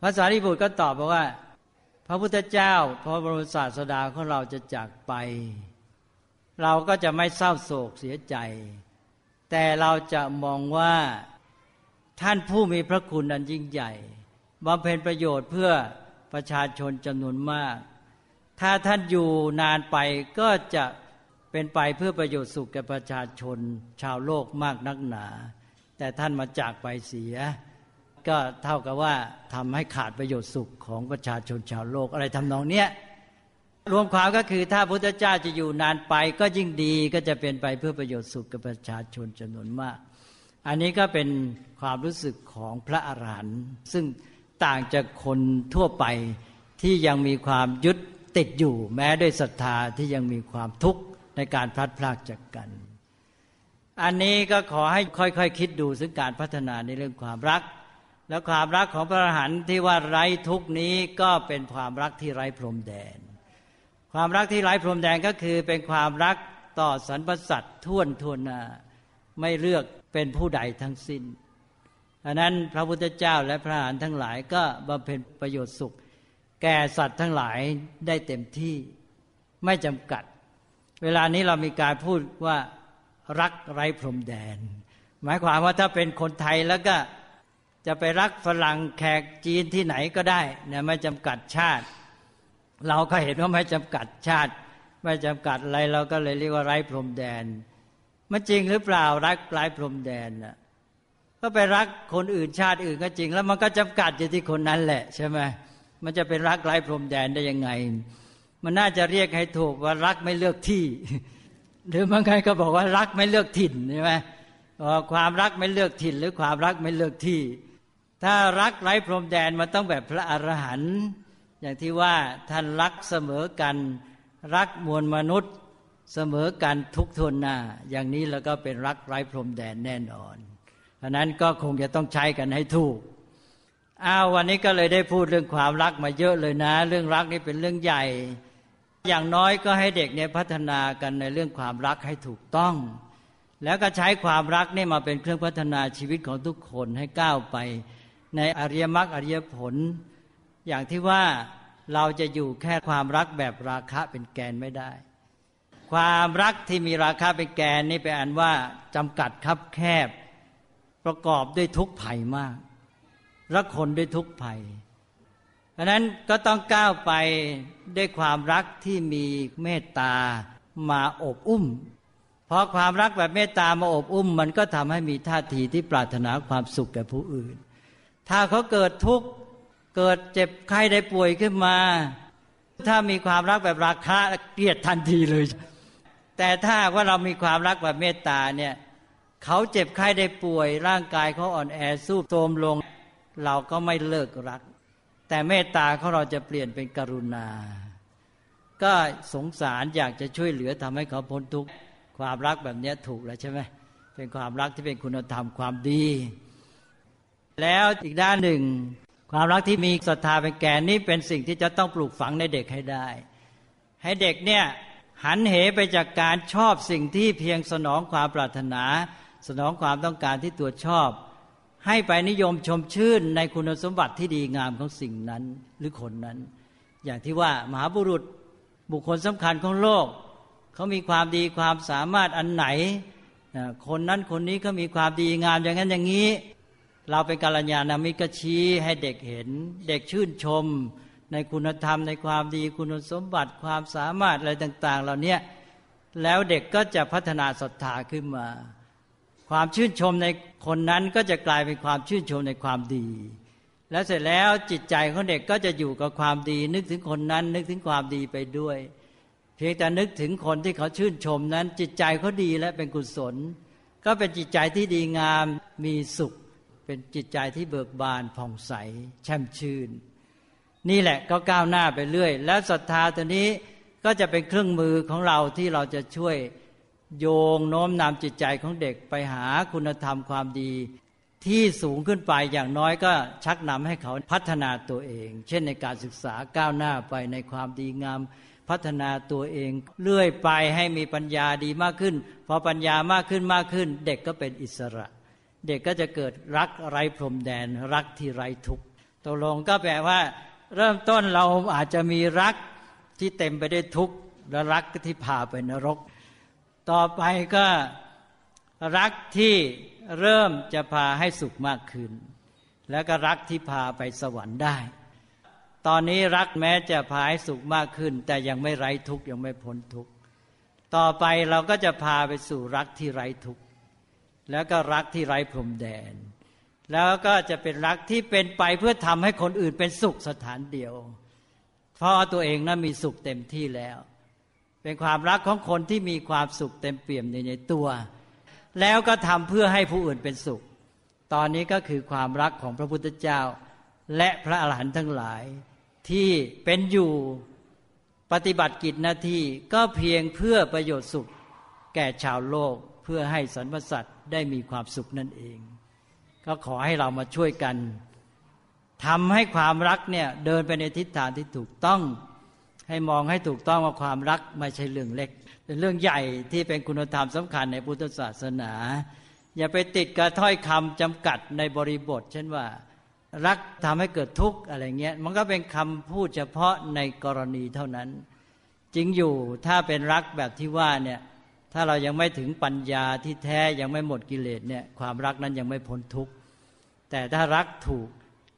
พระสารีบุตรก็ตอบบอกว่า พระพุทธเจ้า พระบรมศาสดาของเราจะจากไป เราก็จะไม่เศร้าโศกเสียใจ แต่เราจะมองว่าท่านผู้มีพระคุณอันยิ่งใหญ่บำเพ็ญประโยชน์เพื่อ ประชาชนจำนวนมาก ถ้าท่านอยู่นานไปก็จะเป็นไปเพื่อประโยชน์สุขแก่ประชาชนชาวโลกมากนักหนา แต่ท่านมาจากไปเสีย ก็เท่ากับว่าทำให้ขาดประโยชน์สุขของประชาชนชาวโลกอะไรทำนองเนี้ยรวมความก็คือถ้าพุทธเจ้าจะอยู่นานไปก็ยิ่งดีก็จะเป็นไปเพื่อประโยชน์สุขกับประชาชนจำนวนมาก อันนี้ก็เป็นความรู้สึกของพระอรหันต์ซึ่ง ต่างจากคนทั่วไปที่ยังมีความยึดติดอยู่ แม้ด้วยศรัทธาที่ยังมีความทุกข์ในการพลัดพรากจากกัน อันนี้ก็ขอให้ค่อยๆคคิดดูซึ่งการพัฒนาในเรื่องความรัก แล้วความรักของพระอรหันต์ที่ว่าไร้ทุกนี้ก็เป็นความรักที่ไร้พรมแดน ความรักที่ไร้พรมแดนก็คือเป็นความรักต่อสรรพสัตว์ท่วนทวนนาไม่เลือกเป็นผู้ใดทั้งสิ้น อันนั้นพระพุทธเจ้าและพระอรหันต์ทั้งหลายก็บำเพ็ญประโยชน์สุข แก่สัตว์ทั้งหลายได้เต็มที่ไม่จำกัด เวลานี้เรามีการพูดว่ารักไร้พรมแดน หมายความว่าถ้าเป็นคนไทยแล้วก็จะไปรักฝรั่งแขกจีนที่ไหนก็ได้เนี่ยไม่จำกัดชาติ เราก็เห็นว่าไม่จำกัดชาติ ไม่จำกัดอะไรเราก็เลยเรียกว่าไร้พรมแดนมันจริงหรือเปล่ารักไร้พรมแดนน่ะ ก็ไปรักคนอื่นชาติอื่นก็จริง แล้วมันก็จำกัดอยู่ที่คนนั้นแหละใช่ไหมมันจะเป็นรักไร้พรมแดนได้ยังไง มันน่าจะเรียกให้ถูกว่ารักไม่เลือกที่ หรือบางครก็บอกว่ารักไม่เลือกถิ่นใช่ไหมความรักไม่เลือกถิ่น หรือความรักไม่เลือกที่ ถ้ารักไร้พรมแดนมันต้องแบบพระอรหันต์อย่างที่ว่าท่านรักเสมอกัน รักมวลมนุษย์เสมอกันทุกทนหน้า อย่างนี้แล้วก็เป็นรักไร้พรมแดนแน่นอน เพราะนั้นก็คงจะต้องใช้กันให้ถูกอ้าววันนี้ก็เลยได้พูดเรื่องความรักมาเยอะเลยนะ เรื่องรักนี่เป็นเรื่องใหญ่ อย่างน้อยก็ให้เด็กเนี่ยพัฒนากันในเรื่องความรักให้ถูกต้อง แล้วก็ใช้ความรักนี่มาเป็นเครื่องพัฒนาชีวิตของทุกคนให้ก้าวไป ในอริยมรรคอริยผล อย่างที่ว่าเราจะอยู่แค่ความรักแบบราคะเป็นแกนไม่ได้ ความรักที่มีราคาเป็นแกนนี่เป็นอันว่าจำกัดคับแคบ ประกอบด้วยทุกภัยมากรักคนด้วยทุกภัยเพราะนั้นก็ต้องก้าวไปด้วยความรักที่มีเมตตามาอบอุ้ม เพราะความรักแบบเมตตามาอบอุ้ม มันก็ทำให้มีท่าทีที่ปรารถนาความสุขแก่ผู้อื่น ถ้าเขาเกิดทุกข์เกิดเจ็บไข้ได้ป่วยขึ้นมา ถ้ามีความรักแบบราคะเกลียดทันทีเลย แต่ถ้าว่าเรามีความรักแบบเมตตาเนี่ย เขาเจ็บไข้ได้ป่วย ร่างกายเขาอ่อนแอสู้โทมลง เราก็ไม่เลิกรัก แต่เมตตาของเราจะเปลี่ยนเป็นกรุณา ก็สงสารอยากจะช่วยเหลือทำให้เขาพ้นทุกข์ความรักแบบนี้ถูกแล้วใช่ไหมเป็นความรักที่เป็นคุณธรรมความดี แล้วอีกด้านหนึ่ง ความรักที่มีศรัทธาเป็นแกนนี้เป็นสิ่งที่จะต้องปลูกฝังในเด็กให้ได้ ให้เด็กเนี่ยหันเหไปจากการชอบสิ่งที่เพียงสนองความปรารถนา สนองความต้องการที่ตัวชอบ ให้ไปนิยมชมชื่นในคุณสมบัติที่ดีงามของสิ่งนั้นหรือคนนั้น อย่างที่ว่ามหาบุรุษบุคคลสำคัญของโลก เขามีความดีความสามารถอันไหน คนนั้นคนนี้เขามีความดีงามอย่างนั้นอย่างนี้ เราเป็นกัลยาณมิกชี้ให้เด็กเห็น เด็กชื่นชม ในคุณธรรมในความดีคุณสมบัติความสามารถอะไรต่าง ๆ เหล่านี้แล้วเด็กก็จะพัฒนาศรัทธาขึ้นมา ความชื่นชมในคนนั้นก็จะกลายเป็นความชื่นชมในความดี แล้วเสร็จแล้วจิตใจของเด็กก็จะอยู่กับความดี นึกถึงคนนั้นนึกถึงความดีไปด้วย เพียงแต่นึกถึงคนที่เขาชื่นชมนั้น จิตใจเขาดีและเป็นกุศล ก็เป็นจิตใจที่ดีงามมีสุข เป็นจิตใจที่เบิกบานผ่องใส แช่มชื่น นี่แหละก็ก้าวหน้าไปเรื่อย แล้วศรัทธาตัวนี้ก็จะเป็นเครื่องมือของเราที่เราจะช่วย โยงโน้มนำจิตใจของเด็กไปหาคุณธรรมความดี ที่สูงขึ้นไปอย่างน้อยก็ชักนำให้เขาพัฒนาตัวเอง เช่นในการศึกษาก้าวหน้าไปในความดีงามพัฒนาตัวเองเรื่อยไปให้มีปัญญาดีมากขึ้น พอปัญญามากขึ้นมากขึ้น เด็กก็เป็นอิสระ เด็กก็จะเกิดรักไร้พรมแดน รักที่ไร้ทุกข์ตกลงก็แปลว่า เริ่มต้นเราอาจจะมีรักที่เต็มไปด้วยทุกข์และรักที่พาไปนรก ต่อไปก็รักที่เริ่มจะพาให้สุขมากขึ้น แล้วก็รักที่พาไปสวรรค์ได้ ตอนนี้รักแม้จะพาให้สุขมากขึ้น แต่ยังไม่ไร้ทุกข์ยังไม่พ้นทุกข์ต่อไปเราก็จะพาไปสู่รักที่ไร้ทุกข์แล้วก็รักที่ไร้พรมแดน แล้วก็จะเป็นรักที่เป็นไปเพื่อทำให้คนอื่นเป็นสุขสถานเดียว เพราะตัวเองนั้นมีสุขเต็มที่แล้ว เป็นความรักของคนที่มีความสุขเต็มเปี่ยมในในตัว แล้วก็ทำเพื่อให้ผู้อื่นเป็นสุข ตอนนี้ก็คือความรักของพระพุทธเจ้า และพระอรหันต์ทั้งหลาย ที่เป็นอยู่ปฏิบัติกิจหน้าที่ก็เพียงเพื่อประโยชน์สุข แก่ชาวโลกเพื่อให้สรรพสัตว์ได้มีความสุขนั่นเอง ก็ขอให้เรามาช่วยกันทำให้ความรักเนี่ยเดินไปในทิศทางที่ถูกต้อง ให้มองให้ถูกต้องว่าความรักไม่ใช่เรื่องเล็ก เป็นเรื่องใหญ่ที่เป็นคุณธรรมสำคัญในพุทธศาสนา อย่าไปติดกับถ้อยคำจำกัดในบริบท เช่นว่า รักทำให้เกิดทุกข์อะไรเงี้ยมันก็เป็นคำพูดเฉพาะในกรณีเท่านั้น จริงอยู่ถ้าเป็นรักแบบที่ว่าเนี่ยถ้าเรายังไม่ถึงปัญญาที่แท้ยังไม่หมดกิเลสเนี่ยความรักนั้นยังไม่พ้นทุกข์แต่ถ้ารักถูก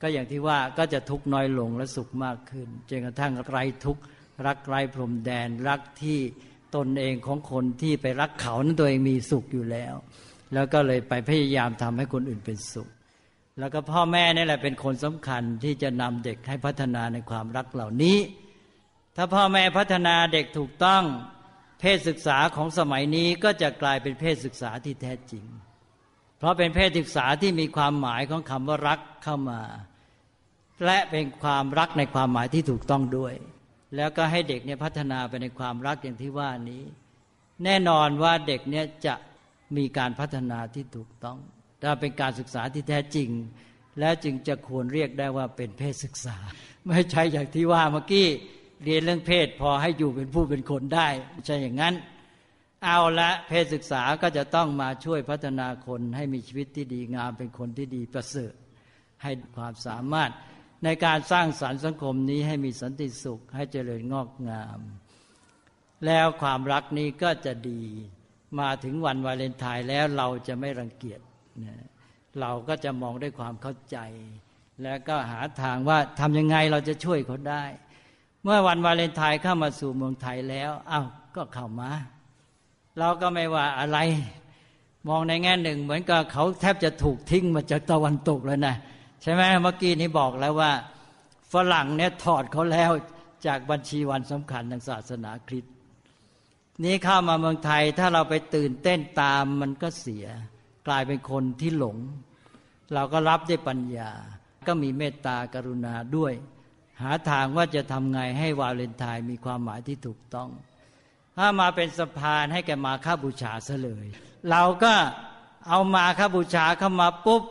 ก็อย่างที่ว่าก็จะทุกข์น้อยลงและสุขมากขึ้นจนกระทั่งไรทุกข์ รักไรพรมแดน รักที่ตนเองของคนที่ไปรักเขานั้นตัวเองมีสุขอยู่แล้ว แล้วก็เลยไปพยายามทำให้คนอื่นเป็นสุข แล้วก็พ่อแม่นี่แหละเป็นคนสำคัญที่จะนำเด็กให้พัฒนาในความรักเหล่านี้ ถ้าพ่อแม่พัฒนาเด็กถูกต้องเพศศึกษาของสมัยนี้ก็จะกลายเป็นเพศศึกษาที่แท้จริง เพราะเป็นเพศศึกษาที่มีความหมายของคำว่ารักเข้ามา และเป็นความรักในความหมายที่ถูกต้องด้วย แล้วก็ให้เด็กเนี่ยพัฒนาไปในความรักอย่างที่ว่านี้ แน่นอนว่าเด็กเนี่ยจะมีการพัฒนาที่ถูกต้อง ถ้าเป็นการศึกษาที่แท้จริง และจึงจะควรเรียกได้ว่าเป็นเพศศึกษา ไม่ใช่อย่างที่ว่าเมื่อกี้เรียนเรื่องเพศพอให้อยู่เป็นผู้เป็นคนได้ไม่ใช่อย่างนั้น เอาละเพศศึกษาก็จะต้องมาช่วยพัฒนาคนให้มีชีวิตที่ดีงามเป็นคนที่ดีประเสริฐให้ความสามารถ ในการสร้างสารรค์สังคมนี้ให้มีสันติสุขให้เจริญงอกงาม แล้วความรักนี้ก็จะดีมาถึงวันวาเลนไทน์แล้วเราจะไม่รังเกียจเราก็จะมองด้วยความเข้าใจ แล้วก็หาทางว่าทำยังไงเราจะช่วยเขาได้ เมื่อวันวาเลนไทน์เข้ามาสู่เมืองไทยแล้วอา้าวก็เข้ามา เราก็ไม่ว่าอะไร มองในแง่หนึ่ง เหมือนกับเขาแทบจะถูกทิ้งมาจากตะวันตกแล้วนะ ใช่ไหมเมื่อกี้นี้บอกแล้วว่า ฝรั่งเนี่ยถอดเขาแล้วจากบัญชีวันสำคัญทางศาสนาคริสต์นี้เข้ามาเมืองไทยถ้าเราไปตื่นเต้นตามมันก็เสีย กลายเป็นคนที่หลง เราก็รับด้วยปัญญา ก็มีเมตตากรุณาด้วย หาทางว่าจะทำไงให้วาเลนไทน์มีความหมายที่ถูกต้อง ถ้ามาเป็นสะพานให้แกมาค่าบูชาซะเลย เราก็เอามาค่าบูชาเข้ามาปุ๊บ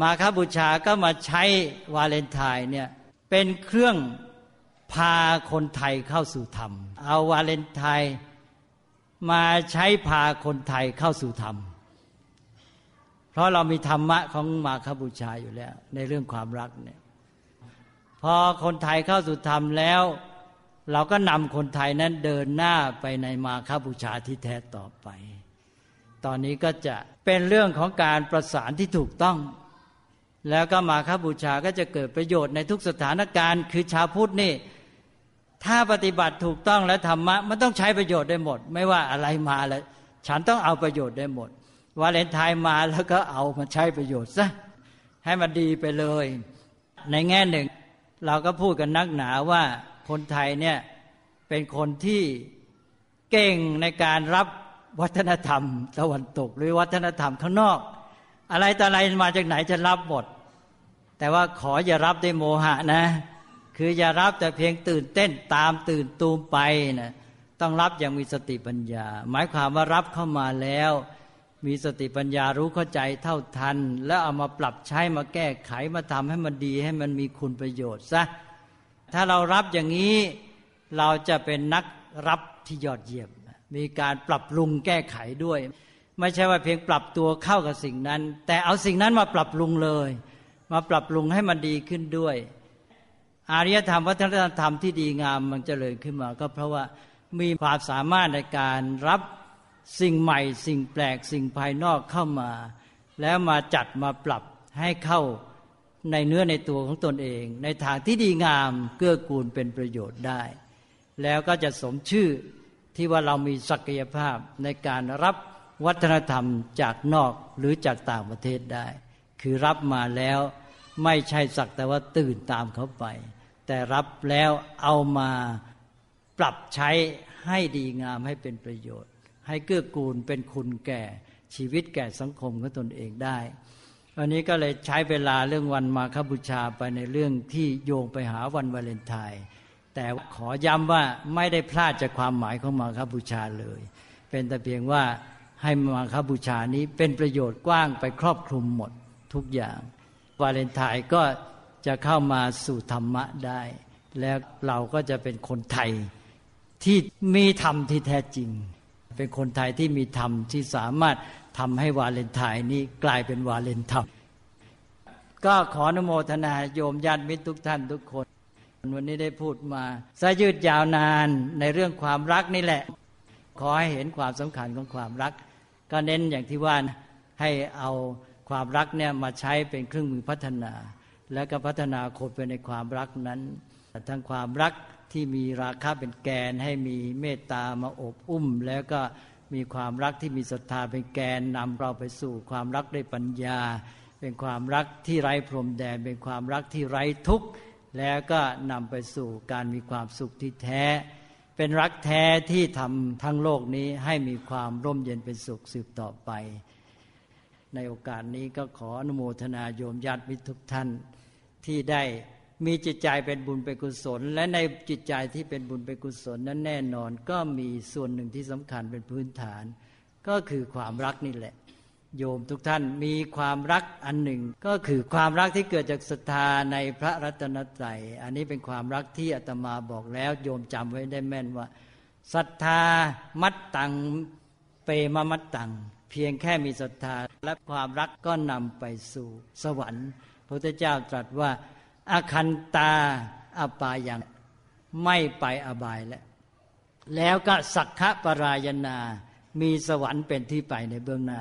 มาคาบูชาก็มาใช้วาเลนไทน์เนี่ยเป็นเครื่องพาคนไทยเข้าสู่ธรรม เอาวาเลนไทน์มาใช้พาคนไทยเข้าสู่ธรรม เพราะเรามีธรรมะของมาคบูชาอยู่แล้ว ในเรื่องความรักเนี่ยพอคนไทยเข้าสู่ธรรมแล้ว เราก็นำคนไทยนั้นเดินหน้าไปในมาคบูชาที่แท้ต่อไป ตอนนี้ก็จะเป็นเรื่องของการประสานที่ถูกต้อง แล้วก็มาคบูชาก็จะเกิดประโยชน์ในทุกสถานการณ์ คือชาวพุทธนี่ ถ้าปฏิบัติถูกต้องและธรรมะมันต้องใช้ประโยชน์ได้หมด ไม่ว่าอะไรมาแล้วฉันต้องเอาประโยชน์ได้หมดวาเลนไทน์มาแล้วก็เอามาใช้ประโยชน์ซะให้มันดีไปเลย ในแง่หนึ่ง เราก็พูดกันนักหนาว่าคนไทยเนี่ยเป็นคนที่เก่งในการรับวัฒนธรรมตะวันตกหรือวัฒนธรรมข้างนอก อะไรแต่อะไรมาจากไหนจะรับหมด แต่ว่าขออย่ารับด้วยโมหะนะ คืออย่ารับแต่เพียงตื่นเต้นตามตื่นตูมไปนะต้องรับอย่างมีสติปัญญา หมายความว่ารับเข้ามาแล้ว มีสติปัญญารู้เข้าใจเท่าทัน แล้วเอามาปรับใช้มาแก้ไขมาทำให้มันดีให้มันมีคุณประโยชน์ซะถ้าเรารับอย่างนี้เราจะเป็นนักรับที่ยอดเยี่ยม มีการปรับปรุงแก้ไขด้วย ไม่ใช่ว่าเพียงปรับตัวเข้ากับสิ่งนั้น แต่เอาสิ่งนั้นมาปรับปรุงเลย มาปรับปรุงให้มันดีขึ้นด้วย อารยธรรมวัฒนธรรมที่ดีงามมันจเจริญขึ้นมา ก็เพราะว่ามีความสามารถในการรับสิ่งใหม่ สิ่งแปลกสิ่งภายนอกเข้ามา แล้วมาจัดมาปรับให้เข้าในเนื้อในตัวของตนเอง ในทางที่ดีงามเกื้อกูลเป็นประโยชน์ได้ แล้วก็จะสมชื่อที่ว่าเรามีศักยภาพในการรับ วัฒนธรรมจากนอกหรือจากต่างประเทศได้ คือรับมาแล้วไม่ใช่สักแต่ว่าตื่นตามเขาไป แต่รับแล้วเอามาปรับใช้ให้ดีงามให้เป็นประโยชน์ ให้เกื้อกูลเป็นคุณแก่ชีวิตแก่สังคมของตนเองได้วันนี้ก็เลยใช้เวลาเรื่องวันมาคบูชาไปในเรื่องที่โยงไปหาวันวาเลนไทน์แต่ขอย้ำว่าไม่ได้พลาดจากความหมายของมาคบูชาเลย เป็นแต่เพียงว่า ให้มาคบูชานี้เป็นประโยชน์กว้างไปครอบคลุมหมดทุกอย่าง วาเลนไทน์ก็จะเข้ามาสู่ธรรมะได้ แล้วเราก็จะเป็นคนไทยที่มีธรรมที่แท้จริง เป็นคนไทยที่มีธรรมที่สามารถทำให้วาเลนไทน์นี้กลายเป็นวาเลนธรรมก็ขออนุโมทนาโยมญาติมิตรทุกท่านทุกคน วันนี้ได้พูดมาสะยืดยาวนานในเรื่องความรักนี่แหละ ขอให้เห็นความสำคัญของความรัก ก็เน้นอย่างที่ว่าให้เอาความรักเนี่ยมาใช้เป็นเครื่องมือพัฒนา แล้วก็พัฒนาคนไปในความรักนั้น ทั้งความรักที่มีราคาเป็นแกน ให้มีเมตตามาอบอุ้ม แล้วก็มีความรักที่มีศรัทธาเป็นแกนนำเราไปสู่ความรักด้วยปัญญา เป็นความรักที่ไร้พรมแดน เป็นความรักที่ไร้ทุกข์แล้วก็นำไปสู่การมีความสุขที่แท้ เป็นรักแท้ที่ทำทั้งโลกนี้ให้มีความร่มเย็นเป็นสุขสืบต่อไป ในโอกาสนี้ก็ขออนุโมทนาโยมญาติมิตรทุกท่านที่ได้มีจิตใจเป็นบุญเป็นกุศล และในจิตใจที่เป็นบุญเป็นกุศลนั้นแน่นอน ก็มีส่วนหนึ่งที่สำคัญเป็นพื้นฐาน ก็คือความรักนี่แหละ โยมทุกท่านมีความรักอันหนึ่ง ก็คือความรักที่เกิดจากศรัทธาในพระรัตนตรัยอันนี้เป็นความรักที่อาตมาบอกแล้ว โยมจำไว้ได้แม่นว่าศรัทธามัดตังเปมมัดตัง เพียงแค่มีศรัทธาและความรักก็นำไปสู่สวรรค์พระพุทธเจ้าตรัสว่าอาคันตาอปายังไม่ไปอบายแล้วแล้วก็สักขะปรายนา มีสวรรค์เป็นที่ไปในเบื้องหน้า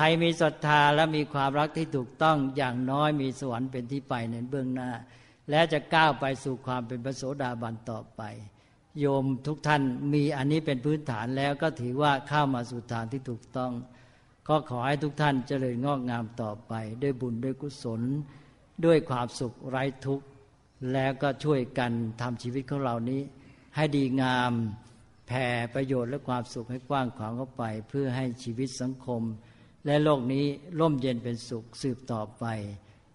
ใครมีศรัทธาและมีความรักที่ถูกต้องอย่างน้อยมีสวรรค์เป็นที่ไปในเบื้องหน้า และจะก้าวไปสู่ความเป็นพระโสดาบันต่อไป โยมทุกท่านมีอันนี้เป็นพื้นฐานแล้วก็ถือว่าเข้ามาสู่ทางที่ถูกต้อง ก็ขอให้ทุกท่านเจริญงอกงามต่อไป ด้วยบุญด้วยกุศล ด้วยความสุขไร้ทุกข์แล้วก็ช่วยกันทำชีวิตของเรานี้ ให้ดีงามแผ่ประโยชน์และความสุขให้กว้างขวางเข้าไป เพื่อให้ชีวิตสังคม และโลกนี้ร่มเย็นเป็นสุขสืบต่อไป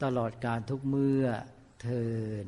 ตลอดการทุกเมื่อเทิน